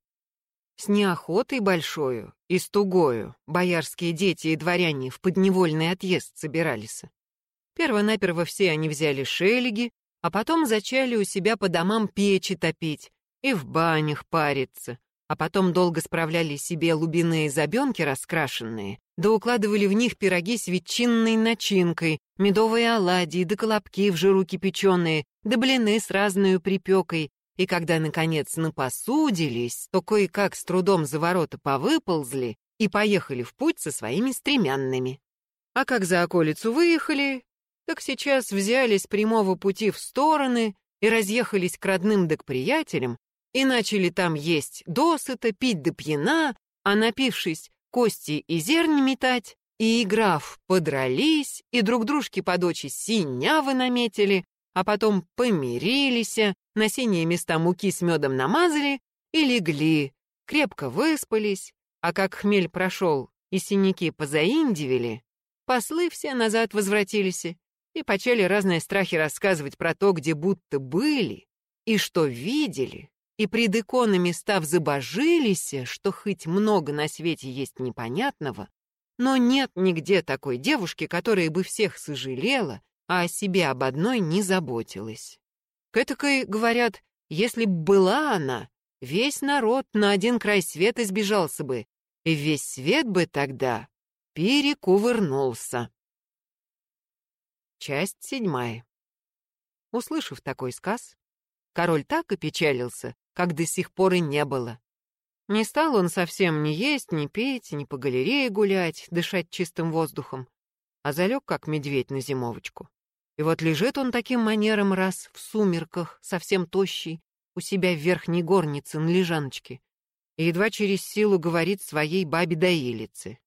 С неохотой большою и с тугою боярские дети и дворяне в подневольный отъезд собирались. Первонаперво все они взяли шелеги, а потом зачали у себя по домам печи топить и в банях париться, а потом долго справляли себе лубиные забенки раскрашенные, да укладывали в них пироги с ветчинной начинкой, медовые оладьи, да колобки в жиру кипяченые, да блины с разной припекой. И когда, наконец, напосудились, то кое-как с трудом за ворота повыползли и поехали в путь со своими стремянными. А как за околицу выехали, так сейчас взялись прямого пути в стороны и разъехались к родным да к приятелям, и начали там есть досыта, пить до пьяна, а напившись, кости и зерни метать, и, играв, подрались, и друг дружке под очи синявы наметили, а потом помирились, на синие места муки с медом намазали и легли, крепко выспались, а как хмель прошел и синяки позаиндивили, послы все назад возвратились и почали разные страхи рассказывать про то, где будто были и что видели, и пред иконами став забожились, что хоть много на свете есть непонятного, но нет нигде такой девушки, которая бы всех сожалела, а о себе об одной не заботилась. К этакой, говорят, если б была она, весь народ на один край света сбежался бы, и весь свет бы тогда перекувырнулся. Часть седьмая. Услышав такой сказ, король так опечалился, как до сих пор и не было. Не стал он совсем ни есть, ни петь, ни по галерее гулять, дышать чистым воздухом, а залег, как медведь на зимовочку. И вот лежит он таким манером раз в сумерках, совсем тощий, у себя в верхней горнице на лежаночке, и едва через силу говорит своей бабе-доилице.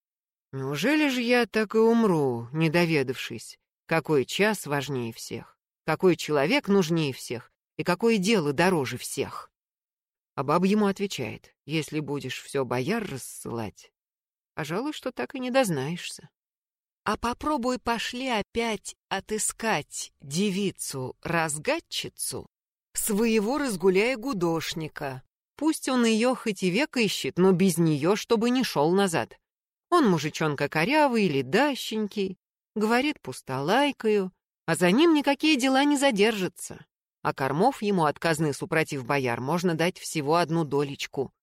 «Неужели же я так и умру, не доведавшись, какой час важнее всех, какой человек нужнее всех и какое дело дороже всех?» А баба ему отвечает, если будешь все бояр рассылать, пожалуй, что так и не дознаешься. А попробуй пошли опять отыскать девицу-разгадчицу, своего разгуляя гудошника. Пусть он ее хоть и век ищет, но без нее, чтобы не шел назад. Он мужичонка корявый или дащенький, говорит пустолайкою, а за ним никакие дела не задержатся а кормов ему от казны супротив бояр можно дать всего одну долечку.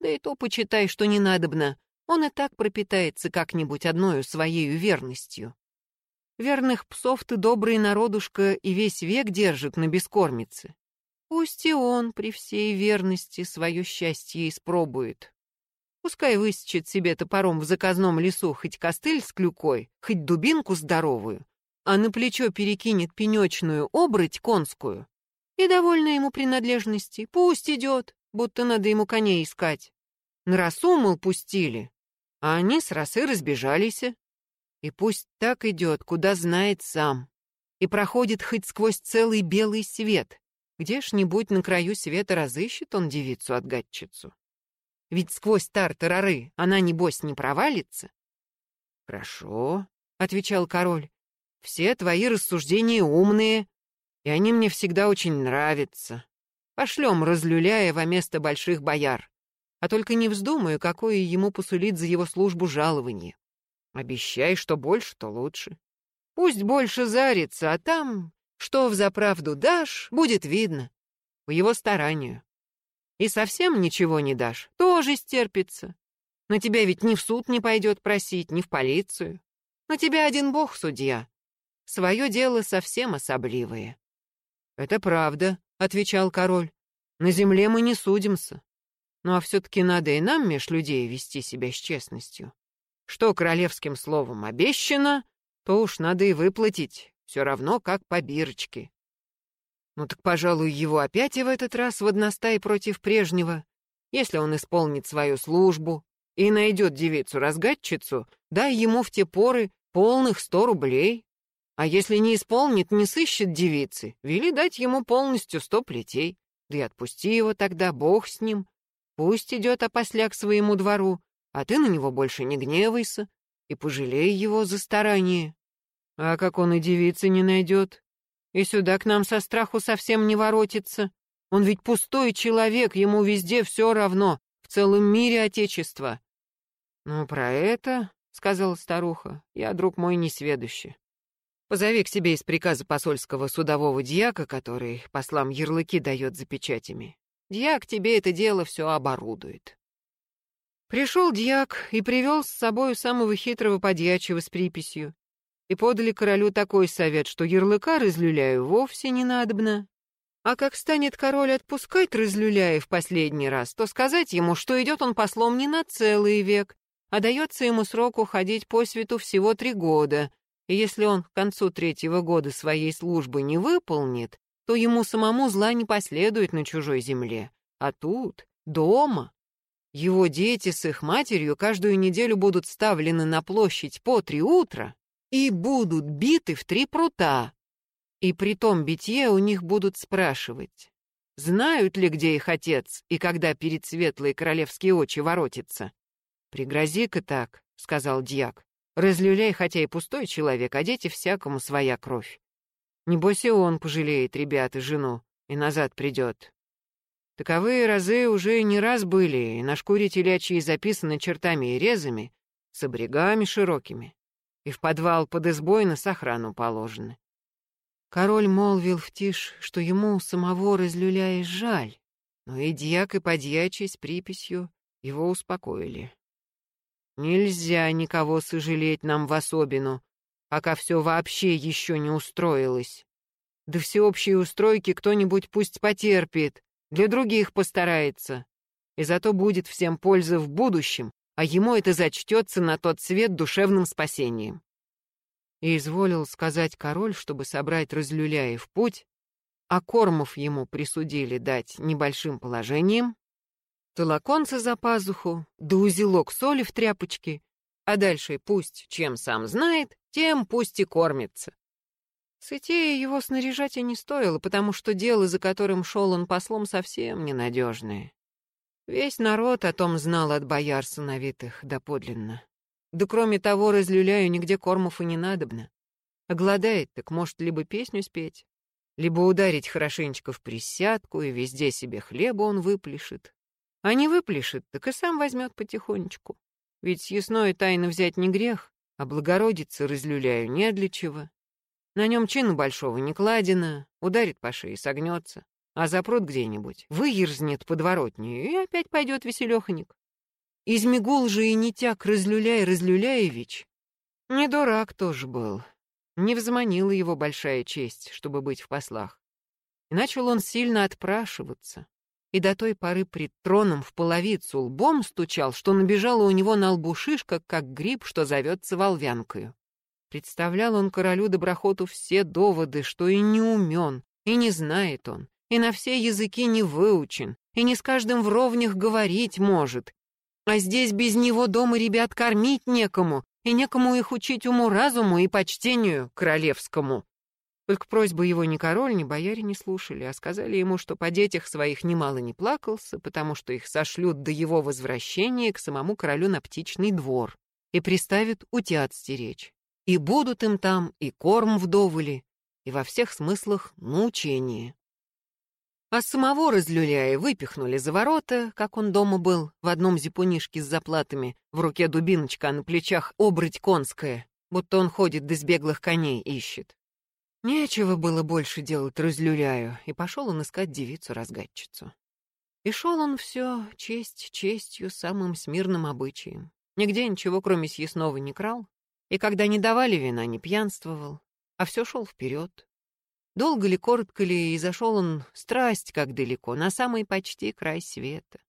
Да и то почитай, что не надобно, он и так пропитается как-нибудь одною своею верностью. Верных псов ты, добрый народушка, и весь век держит на бескормице. Пусть и он при всей верности свое счастье испробует. Пускай высечет себе топором в заказном лесу хоть костыль с клюкой, хоть дубинку здоровую, а на плечо перекинет пенечную обрыть конскую, и довольна ему принадлежности. Пусть идет, будто надо ему коней искать. На росу, мол, пустили, а они с росы разбежались. И пусть так идет, куда знает сам, и проходит хоть сквозь целый белый свет, где ж-нибудь на краю света разыщет он девицу-отгадчицу. Ведь сквозь тартарары она, небось, не провалится. «Хорошо», — отвечал король, — «все твои рассуждения умные, и они мне всегда очень нравятся. Пошлем разлюляя во место больших бояр. А только не вздумаю, какое ему посулить за его службу жалование. Обещай, что больше, то лучше. Пусть больше зарится, а там, что взаправду дашь, будет видно. По его старанию. И совсем ничего не дашь, тоже стерпится. На тебя ведь ни в суд не пойдет просить, ни в полицию. На тебя один бог судья. Свое дело совсем особливое. «Это правда», — отвечал король. «На земле мы не судимся. Ну а все-таки надо и нам меж людей вести себя с честностью. Что королевским словом обещано, то уж надо и выплатить, все равно как по бирочке. Ну так, пожалуй, его опять и в этот раз в одностай против прежнего. Если он исполнит свою службу и найдет девицу-разгадчицу, дай ему в те поры полных сто рублей. А если не исполнит, не сыщет девицы, вели дать ему полностью сто плетей. Да и отпусти его тогда, бог с ним. Пусть идет опосля к своему двору, а ты на него больше не гневайся и пожалей его за старание. А как он и девицы не найдет, и сюда к нам со страху совсем не воротится. Он ведь пустой человек, ему везде все равно, в целом мире отечества. Ну, про это, — сказала старуха, — я, друг мой, несведущий. Позови к себе из приказа посольского судового дьяка, который послам ярлыки дает за печатями. Дьяк тебе это дело все оборудует. Пришел дьяк и привел с собою самого хитрого подьячего с приписью. И подали королю такой совет, что ярлыка разлюляю вовсе не надобно. А как станет король отпускать разлюляя в последний раз, то сказать ему, что идет он послом не на целый век, а дается ему срок уходить по свету всего три года, и если он к концу третьего года своей службы не выполнит, то ему самому зла не последует на чужой земле. А тут, дома, его дети с их матерью каждую неделю будут ставлены на площадь по три утра и будут биты в три прута. И при том битье у них будут спрашивать, знают ли, где их отец и когда перед светлые королевские очи воротится. «Пригрози-ка так», — сказал дьяк. «Разлюляй, хотя и пустой человек, а дети всякому своя кровь. Небось и он пожалеет ребят и жену, и назад придет. Таковые разы уже не раз были, и на шкуре телячьей записаны чертами и резами, с обрегами широкими, и в подвал под избой на сохрану положены. Король молвил в тишь, что ему самого разлюляя жаль, но и дьяк, и подьячий с приписью его успокоили. Нельзя никого сожалеть нам в особину, пока все вообще еще не устроилось. До всеобщей устройки кто-нибудь пусть потерпит, для других постарается. И зато будет всем польза в будущем, а ему это зачтется на тот свет душевным спасением. И изволил сказать король, чтобы собрать разлюляя в путь, а кормов ему присудили дать небольшим положением, толоконца за пазуху, да узелок соли в тряпочке, а дальше пусть чем сам знает, тем пусть и кормится. Сытее его снаряжать и не стоило, потому что дело, за которым шел он послом, совсем ненадежное. Весь народ о том знал от бояр сыновитых доподлинно. Да кроме того, разлюляю, нигде кормов и не надобно. А так может либо песню спеть, либо ударить хорошенечко в присядку, и везде себе хлеба он выплешит. А не выплешит, так и сам возьмет потихонечку. Ведь съестное тайно взять не грех, а благородица разлюляю не для чего. На нем чину большого не кладено, ударит по шее, согнется, а запрут где-нибудь, выерзнет подворотню и опять пойдет веселеханик. Измигул же и нетяк разлюляй разлюляевич. Не дурак тоже был. Не взманила его большая честь, чтобы быть в послах. И начал он сильно отпрашиваться и до той поры пред троном в половицу лбом стучал, что набежала у него на лбу шишка, как гриб, что зовется волвянкою. Представлял он королю Доброхоту все доводы, что и не умен, и не знает он, и на все языки не выучен, и не с каждым в ровнях говорить может, А здесь без него дома ребят кормить некому, и некому их учить уму-разуму и почтению королевскому. Только просьбы его ни король, ни бояре не слушали, а сказали ему, что по детях своих немало не плакался, потому что их сошлют до его возвращения к самому королю на птичный двор и приставят утят стеречь. И будут им там и корм вдовыли, и во всех смыслах научение. А самого разлюляя выпихнули за ворота, как он дома был, в одном зипунишке с заплатами, в руке дубиночка, а на плечах обрыть конская, будто он ходит да с беглых коней ищет. Нечего было больше делать разлюляю, и пошел он искать девицу-разгадчицу. И шел он все честь честью, самым смирным обычаем. Нигде ничего, кроме съестного, не крал, и когда не давали вина, не пьянствовал, а все шел вперед, Долго ли, коротко ли, и зашел он страсть как далеко, на самый почти край света.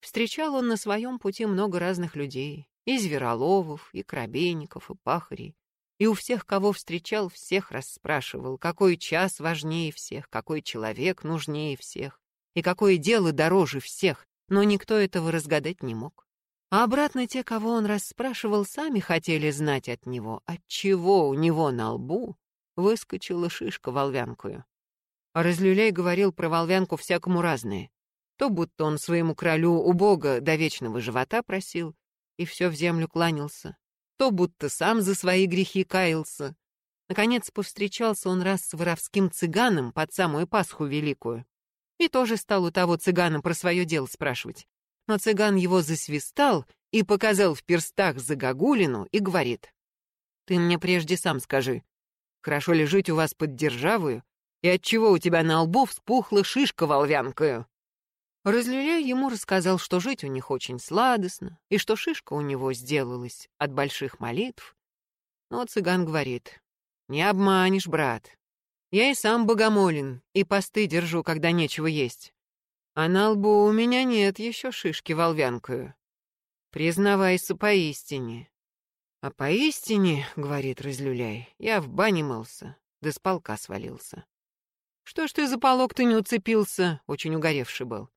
Встречал он на своем пути много разных людей, и звероловов, и крабейников, и пахарей. И у всех, кого встречал, всех расспрашивал, какой час важнее всех, какой человек нужнее всех, и какое дело дороже всех, но никто этого разгадать не мог. А обратно те, кого он расспрашивал, сами хотели знать от него, от чего у него на лбу выскочила шишка волвянкую. А разлюляй говорил про волвянку всякому разное. То будто он своему королю у бога до вечного живота просил и все в землю кланялся, то будто сам за свои грехи каялся. Наконец повстречался он раз с воровским цыганом под самую Пасху Великую. И тоже стал у того цыгана про свое дело спрашивать. Но цыган его засвистал и показал в перстах за Гагулину и говорит. «Ты мне прежде сам скажи, Хорошо ли жить у вас под державою? И отчего у тебя на лбу вспухла шишка волвянкою?» Разлюляй ему рассказал, что жить у них очень сладостно, и что шишка у него сделалась от больших молитв. Но цыган говорит, «Не обманешь, брат. Я и сам богомолен, и посты держу, когда нечего есть. А на лбу у меня нет еще шишки волвянкою. Признавайся поистине, «А поистине, — говорит Разлюляй, — я в бане мылся, да с полка свалился. Что ж ты за полок ты не уцепился, очень угоревший был.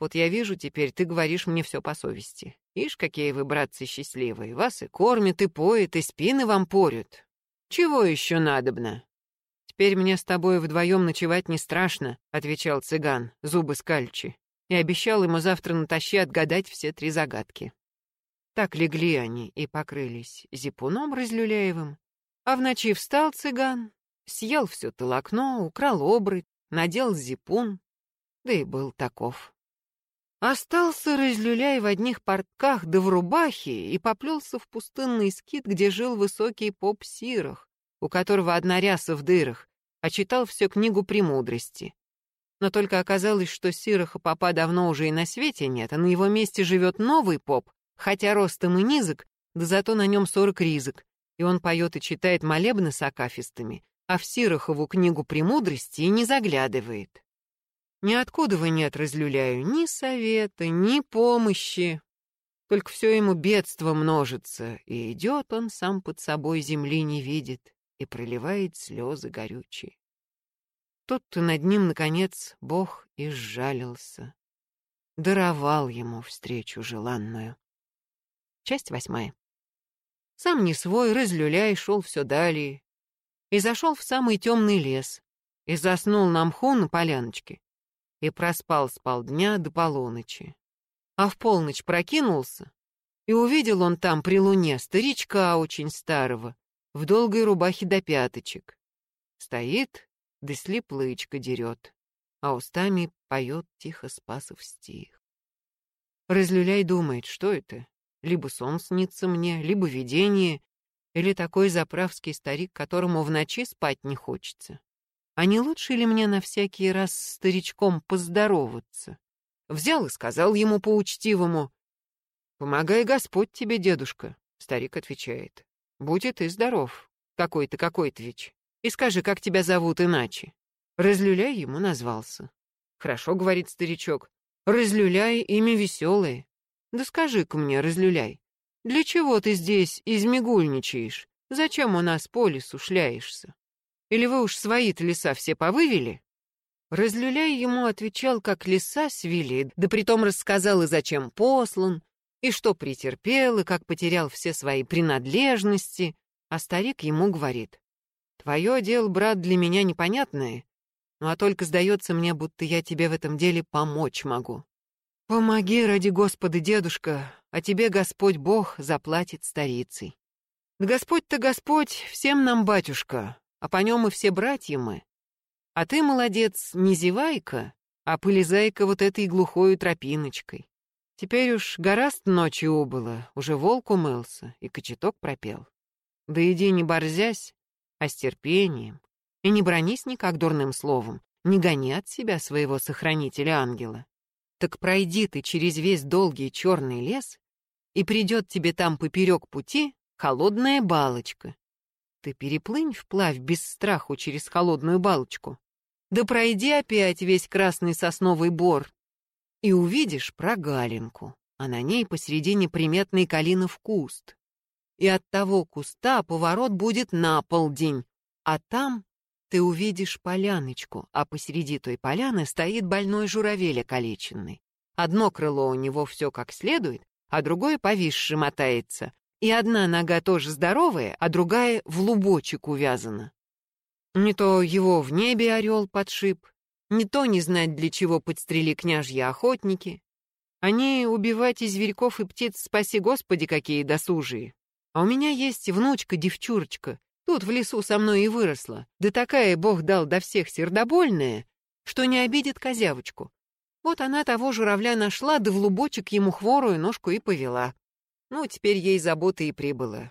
Вот я вижу теперь, ты говоришь мне все по совести. Ишь, какие вы, братцы, счастливые, вас и кормят, и поят, и спины вам порют. Чего еще надобно?» «Теперь мне с тобой вдвоем ночевать не страшно», — отвечал цыган, зубы скальчи, и обещал ему завтра натощи отгадать все три загадки. Так легли они и покрылись зипуном разлюляевым. А в ночи встал цыган, съел все толокно, украл обрыть, надел зипун, да и был таков. Остался разлюляй в одних портках да в рубахе и поплелся в пустынный скит, где жил высокий поп Сирах, у которого одна ряса в дырах, а читал всю книгу премудрости. Но только оказалось, что Сираха попа давно уже и на свете нет, а на его месте живет новый поп, хотя ростом и низок, да зато на нем сорок ризок, и он поет и читает молебны с акафистами, а в Сирохову книгу премудрости и не заглядывает. Ниоткуда вы нет, разлюляю, ни совета, ни помощи. Только все ему бедство множится, и идет он сам под собой земли не видит и проливает слезы горючие. Тут-то над ним, наконец, Бог и сжалился, даровал ему встречу желанную. Часть восьмая. Сам не свой, разлюляй, шел все далее. И зашел в самый темный лес. И заснул на мху на поляночке. И проспал с полдня до полуночи. А в полночь прокинулся, и увидел он там при луне старичка очень старого, в долгой рубахе до пяточек. Стоит, да слеплычка дерет, а устами поет тихо Спасов стих. Разлюляй думает, что это? Либо сон снится мне, либо видение, или такой заправский старик, которому в ночи спать не хочется. А не лучше ли мне на всякий раз с старичком поздороваться? Взял и сказал ему по-учтивому. «Помогай Господь тебе, дедушка», — старик отвечает. «Будь и ты здоров, какой-то, какой-то ведь. И скажи, как тебя зовут иначе?» Разлюляй ему назвался. «Хорошо», — говорит старичок, — «разлюляй имя веселое, да скажи-ка мне, разлюляй, для чего ты здесь измигульничаешь? Зачем у нас по лесу шляешься? Или вы уж свои-то леса все повывели?» Разлюляй ему отвечал, как леса свели, да притом рассказал и зачем послан, и что претерпел, и как потерял все свои принадлежности, а старик ему говорит, «Твое дело, брат, для меня непонятное, ну а только сдается мне, будто я тебе в этом деле помочь могу. Помоги ради Господа, дедушка, а тебе Господь Бог заплатит старицей. Да Господь-то Господь, всем нам батюшка, а по нем и все братья мы. А ты, молодец, не зевай-ка, а полезай-ка вот этой глухой тропиночкой. Теперь уж гораст ночью убыло, уже волк умылся и кочеток пропел. Да иди не борзясь, а с терпением. И не бронись никак дурным словом, не гони от себя своего сохранителя-ангела. Так пройди ты через весь долгий черный лес, и придет тебе там поперек пути холодная балочка. Ты переплынь вплавь без страху через холодную балочку. Да пройди опять весь красный сосновый бор, и увидишь прогалинку, а на ней посередине приметный калинов куст. И от того куста поворот будет на полдень, а там ты увидишь поляночку, а посреди той поляны стоит больной журавель околеченный. Одно крыло у него все как следует, а другое повисше мотается, и одна нога тоже здоровая, а другая в лубочек увязана. Не то его в небе орел подшиб, не то не знать, для чего подстрели княжьи охотники. Они убивать и зверьков, и птиц, спаси Господи, какие досужие. А у меня есть внучка-девчурочка, тут в лесу со мной и выросла, да такая Бог дал до всех сердобольная, что не обидит козявочку. Вот она того журавля нашла, да в лубочек ему хворую ножку и повела. Ну, теперь ей забота и прибыла.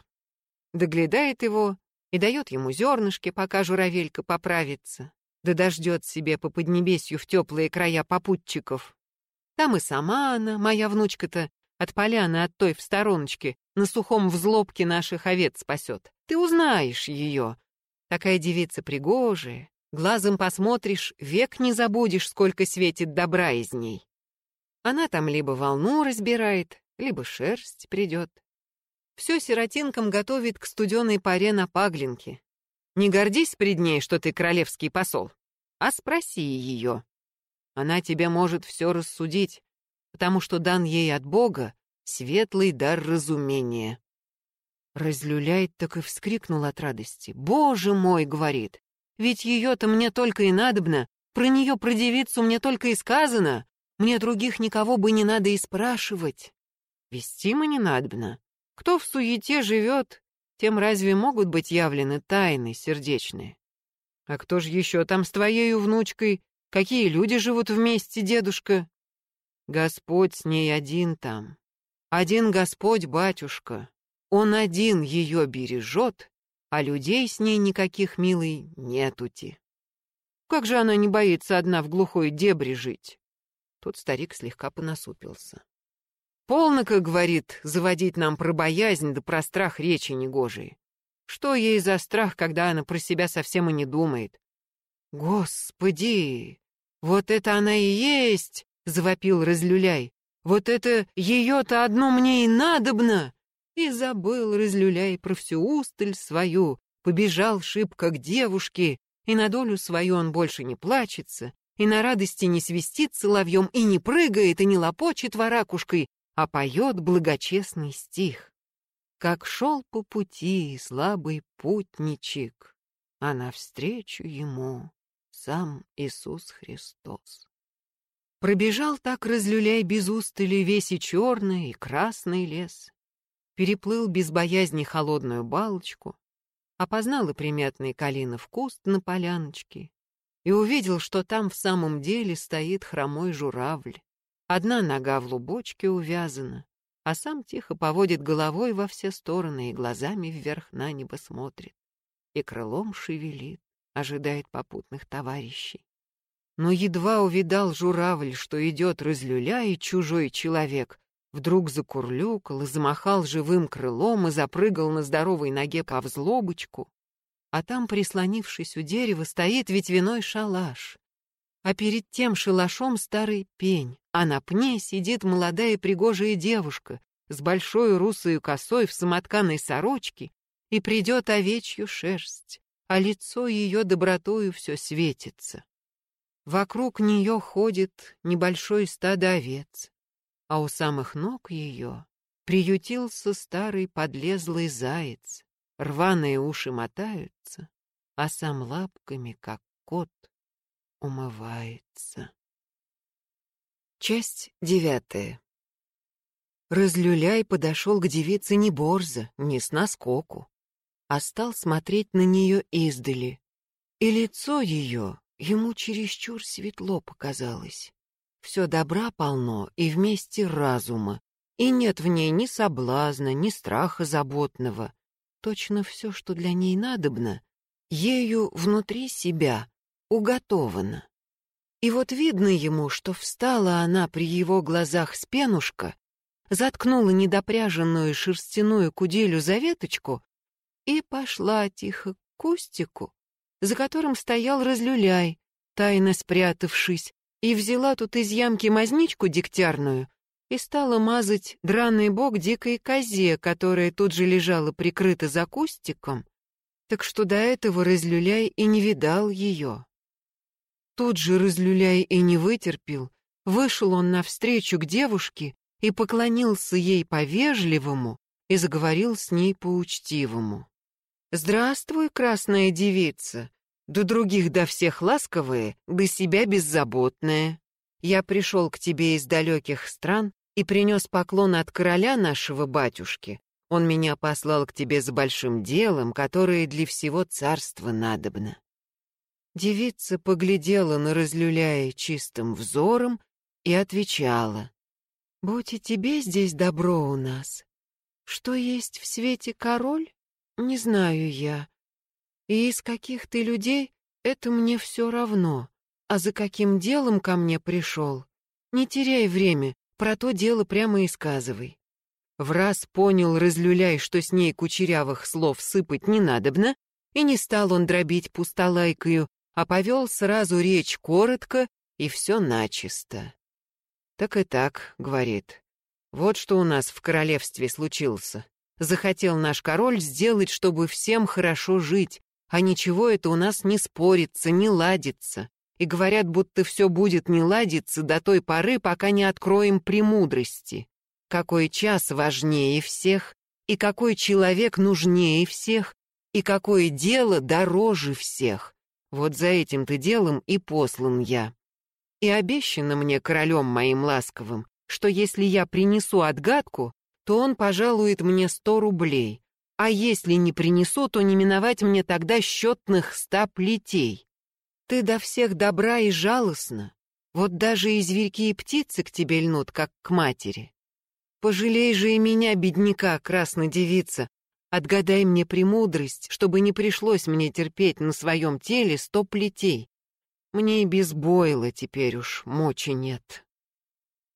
Доглядает его и дает ему зернышки, пока журавелька поправится, да дождет себе по поднебесью в теплые края попутчиков. Там и сама она, моя внучка-то, от поляны от той в стороночке, на сухом взлобке наших овец спасет. Ты узнаешь ее. Такая девица пригожая, глазом посмотришь, век не забудешь, сколько светит добра из ней. Она там либо волну разбирает, либо шерсть придет. Все сиротинкам готовит к студеной паре на Паглинке. Не гордись пред ней, что ты королевский посол, а спроси ее. Она тебе может все рассудить, потому что дан ей от Бога светлый дар разумения. Разлюляет так и вскрикнул от радости. «Боже мой!» — говорит. «Ведь ее-то мне только и надобно, про нее, про девицу мне только и сказано, мне других никого бы не надо и спрашивать». Вести мы не надобно. Кто в суете живет, тем разве могут быть явлены тайны сердечные? А кто же еще там с твоею внучкой? Какие люди живут вместе, дедушка? Господь с ней один там. Один Господь, батюшка. Он один ее бережет, а людей с ней никаких, милый, нетути. Как же она не боится одна в глухой дебре жить? Тут старик слегка понасупился. Полно-ка, говорит, заводить нам про боязнь да про страх речи негожие. Что ей за страх, когда она про себя совсем и не думает? Господи, вот это она и есть, завопил разлюляй. Вот это ее-то одно мне и надобно. И забыл разлюляй про всю усталь свою, побежал шибко к девушке, и на долю свою он больше не плачется, и на радости не свистит соловьем, и не прыгает, и не лопочет воракушкой, а поет благочестный стих. Как шел по пути слабый путничек, а навстречу ему сам Иисус Христос. Пробежал так разлюляй без устали весь и черный, и красный лес. Переплыл без боязни холодную балочку, опознал и приметный калинов куст на поляночке и увидел, что там в самом деле стоит хромой журавль. Одна нога в лубочке увязана, а сам тихо поводит головой во все стороны и глазами вверх на небо смотрит. И крылом шевелит, ожидает попутных товарищей. Но едва увидал журавль, что идет разлюля, чужой человек, вдруг закурлюкал замахал живым крылом и запрыгал на здоровой ноге по взлобочку. А там, прислонившись у дерева, стоит ветвяной шалаш, а перед тем шалашом старый пень, а на пне сидит молодая пригожая девушка с большой русой косой в самотканой сорочке, и придет овечью шерсть, а лицо ее добротою все светится. Вокруг нее ходит небольшой стадо овец, а у самых ног ее приютился старый подлезлый заяц. Рваные уши мотаются, а сам лапками, как кот, умывается. Часть девятая. Разлюляй подошел к девице не борзо, не с наскоку, а стал смотреть на нее издали. И лицо ее ему чересчур светло показалось. Все добра полно и вместе разума, и нет в ней ни соблазна, ни страха заботного. Точно все, что для ней надобно, ею внутри себя уготовано. И вот видно ему, что встала она при его глазах с пенушка, заткнула недопряженную шерстяную куделю за веточку и пошла тихо к кустику, за которым стоял разлюляй, тайно спрятавшись, и взяла тут из ямки мазничку дегтярную и стала мазать драный бок дикой козе, которая тут же лежала прикрыта за кустиком, так что до этого разлюляй и не видал ее. Тут же разлюляй и не вытерпел, вышел он навстречу к девушке и поклонился ей по-вежливому и заговорил с ней по-учтивому. «Здравствуй, красная девица, до других до всех ласковые, до себя беззаботная. Я пришел к тебе из далеких стран и принес поклон от короля нашего батюшки. Он меня послал к тебе с большим делом, которое для всего царства надобно. Девица поглядела на разлюляя чистым взором и отвечала. «Будь и тебе здесь добро у нас. Что есть в свете король, не знаю я. И из каких ты людей, это мне все равно. А за каким делом ко мне пришел? Не теряй время, про то дело прямо и сказывай». В раз понял разлюляй, что с ней кучерявых слов сыпать не надобно, и не стал он дробить пустолайкою, а повел сразу речь коротко и все начисто. «Так и так», — говорит, — «вот что у нас в королевстве случился. Захотел наш король сделать, чтобы всем хорошо жить, а ничего это у нас не спорится, не ладится. И говорят, будто все будет не ладиться до той поры, пока не откроем премудрости. Какой час важнее всех, и какой человек нужнее всех, и какое дело дороже всех. Вот за этим-то делом и послан я. И обещано мне королем моим ласковым, что если я принесу отгадку, то он пожалует мне сто рублей, а если не принесу, то не миновать мне тогда счетных ста плетей. Ты до всех добра и жалостна, вот даже и зверьки и птицы к тебе льнут, как к матери. Пожалей же и меня, бедняка, красная девица, Отгадай мне премудрость, чтобы не пришлось мне терпеть на своем теле сто плетей. Мне и без бойла теперь уж мочи нет.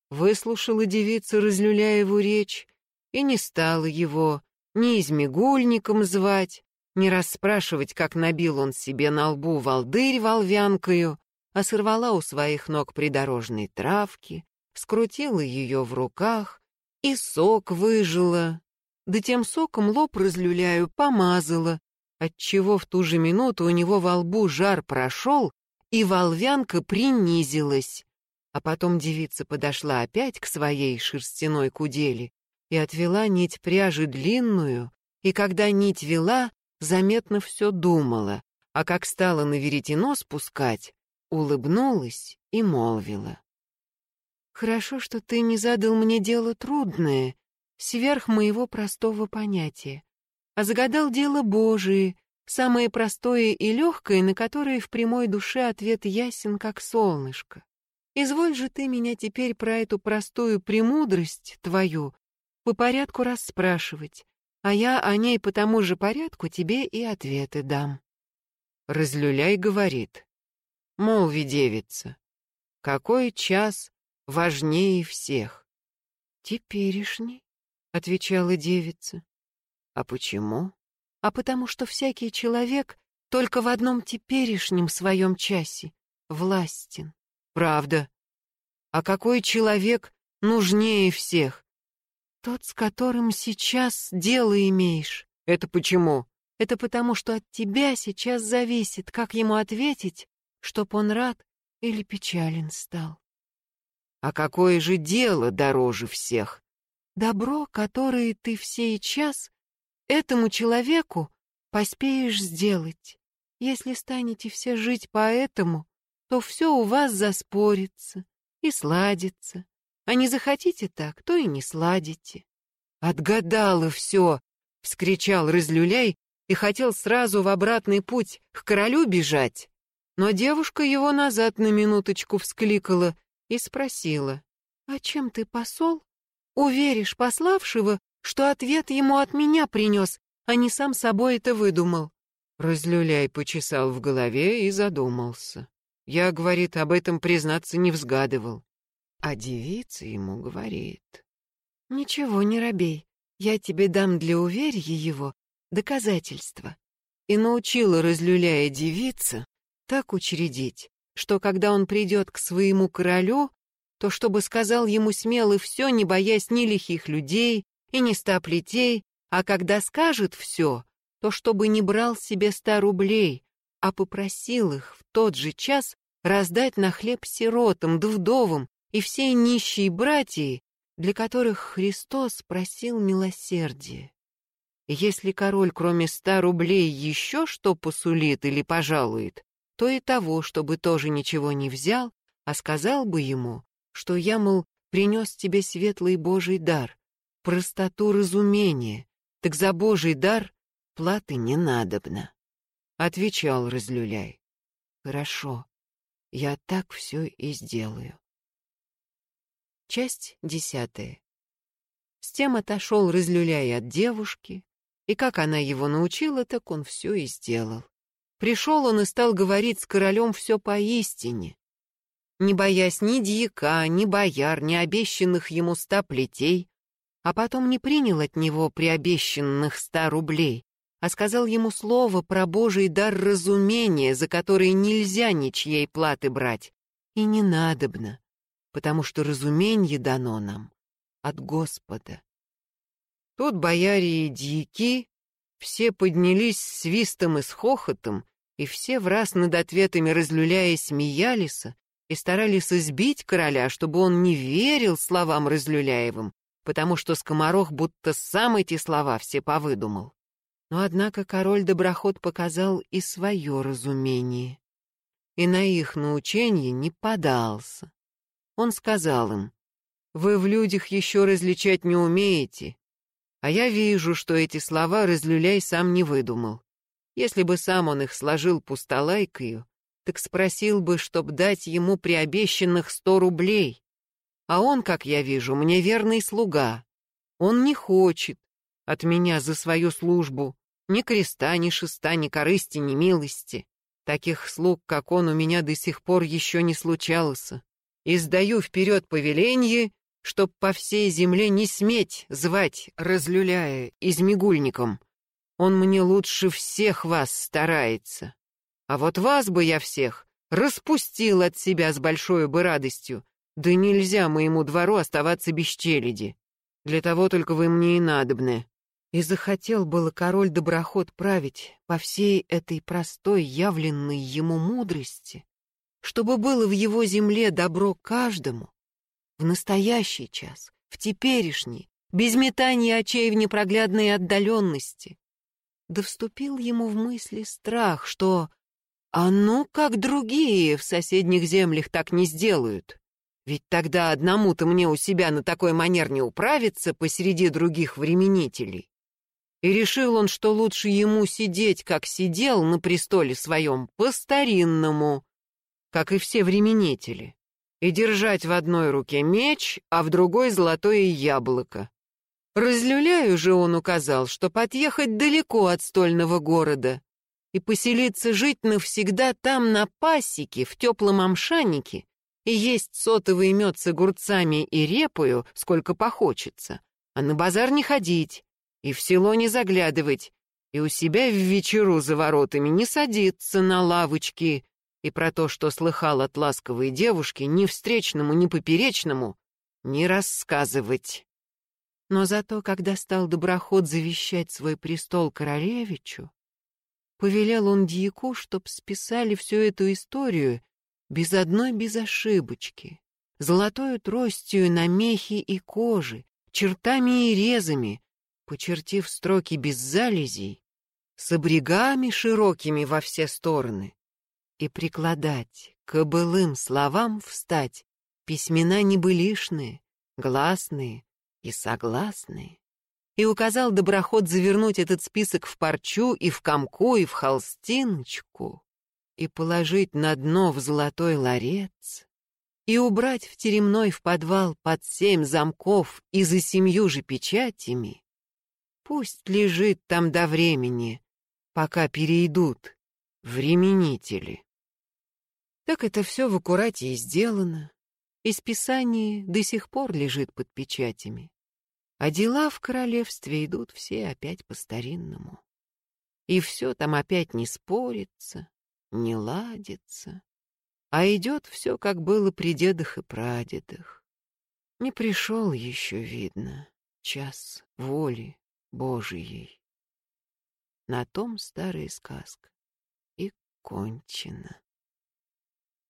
Выслушала девица Разлюляеву речь и не стала его ни измигульником звать, ни расспрашивать, как набил он себе на лбу волдырь волвянкою, а сорвала у своих ног придорожной травки, скрутила ее в руках и сок выжила, да тем соком лоб разлюляю, помазала, отчего в ту же минуту у него во лбу жар прошел, и волвянка принизилась. А потом девица подошла опять к своей шерстяной кудели и отвела нить пряжи длинную, и когда нить вела, заметно все думала, а как стала на веретено спускать, улыбнулась и молвила. «Хорошо, что ты не задал мне дело трудное, сверх моего простого понятия, а загадал дело Божие, самое простое и легкое, на которое в прямой душе ответ ясен, как солнышко. Изволь же ты меня теперь про эту простую премудрость твою по порядку расспрашивать, а я о ней по тому же порядку тебе и ответы дам. Разлюляй говорит, молви, девица, какой час важнее всех? Теперешний, — отвечала девица. «А почему?» «А потому что всякий человек только в одном теперешнем своем часе властен». «Правда. А какой человек нужнее всех?» «Тот, с которым сейчас дело имеешь». «Это почему?» «Это потому, что от тебя сейчас зависит, как ему ответить, чтоб он рад или печален стал». «А какое же дело дороже всех?» Добро, которое ты в сей час этому человеку поспеешь сделать. Если станете все жить по этому, то все у вас заспорится и сладится. А не захотите так, то и не сладите. «Отгадала все!» — вскричал Разлюляй и хотел сразу в обратный путь к королю бежать. Но девушка его назад на минуточку вскликала и спросила, «А чем ты посол? Уверишь пославшего, что ответ ему от меня принес, а не сам собой это выдумал?» Разлюляй почесал в голове и задумался. Я, говорит, об этом признаться не взгадывал. А девица ему говорит. «Ничего не робей, я тебе дам для уверия его доказательства». И научила разлюляя девица так учредить, что когда он придет к своему королю, то чтобы сказал ему смело все, не боясь ни лихих людей и ни ста плетей, а когда скажет все, то чтобы не брал себе ста рублей, а попросил их в тот же час раздать на хлеб сиротам да вдовам и всей нищей братьи, для которых Христос просил милосердия. Если король кроме ста рублей еще что посулит или пожалует, то и того, чтобы тоже ничего не взял, а сказал бы ему, что я, мол, принес тебе светлый Божий дар, простоту разумения, так за Божий дар платы не надобно. Отвечал Разлюляй. Хорошо, я так все и сделаю. Часть десятая. С тем отошел Разлюляй от девушки, и как она его научила, так он все и сделал. Пришел он и стал говорить с королем все поистине, не боясь ни дьяка, ни бояр, ни обещанных ему ста плетей, а потом не принял от него приобещанных ста рублей, а сказал ему слово про Божий дар разумения, за который нельзя ничьей платы брать, и не надобно, потому что разумение дано нам от Господа. Тут бояре и дьяки все поднялись свистом и с хохотом, и все в раз над ответами разлюляя смеялись, и старались избить короля, чтобы он не верил словам Разлюляевым, потому что скоморох будто сам эти слова все повыдумал. Но однако король Доброход показал и свое разумение, и на их научение не подался. Он сказал им, «Вы в людях еще различать не умеете, а я вижу, что эти слова Разлюляй сам не выдумал. Если бы сам он их сложил пустолайкою, так спросил бы, чтоб дать ему приобещанных сто рублей. А он, как я вижу, мне верный слуга. Он не хочет от меня за свою службу ни креста, ни шеста, ни корысти, ни милости. Таких слуг, как он, у меня до сих пор еще не случалось. Сдаю вперед повеление, чтоб по всей земле не сметь звать, разлюляя, измигульником. Он мне лучше всех вас старается. А вот вас бы я всех распустил от себя с большой бы радостью. Да нельзя моему двору оставаться без челяди. Для того только вы мне и надобны. И захотел было король доброход править по всей этой простой, явленной ему мудрости, чтобы было в его земле добро каждому, в настоящий час, в теперешний, без метания очей в непроглядной отдаленности. Да вступил ему в мысли страх, что а ну, как другие в соседних землях так не сделают. Ведь тогда одному-то мне у себя на такой манер не управиться посреди других временителей. И решил он, что лучше ему сидеть, как сидел на престоле своем, по-старинному, как и все временители, и держать в одной руке меч, а в другой золотое яблоко. Разлюляю же он указал, что подъехать далеко от стольного города, и поселиться жить навсегда там на пасеке, в теплом амшанике, и есть сотовый мед с огурцами и репою, сколько похочется, а на базар не ходить, и в село не заглядывать, и у себя в вечеру за воротами не садиться на лавочки, и про то, что слыхал от ласковой девушки, ни встречному, ни поперечному, не рассказывать. Но зато, когда стал доброход завещать свой престол королевичу, Повелел он дьяку, чтоб списали всю эту историю без одной безошибочки, золотою тростью на мехе и коже, чертами и резами, почертив строки без залезей, с обрегами широкими во все стороны, и прикладать к былым словам встать письмена небылишные, гласные и согласные. И указал доброход завернуть этот список в парчу и в комку, и в холстиночку, и положить на дно в золотой ларец, и убрать в теремной в подвал под семь замков и за семью же печатями, пусть лежит там до времени, пока перейдут временители. Так это все в аккурате и сделано. Из Писания до сих пор лежит под печатями. А дела в королевстве идут все опять по-старинному. И все там опять не спорится, не ладится, а идет все, как было при дедах и прадедах. Не пришел еще, видно, час воли Божией. На том старая сказка и кончена.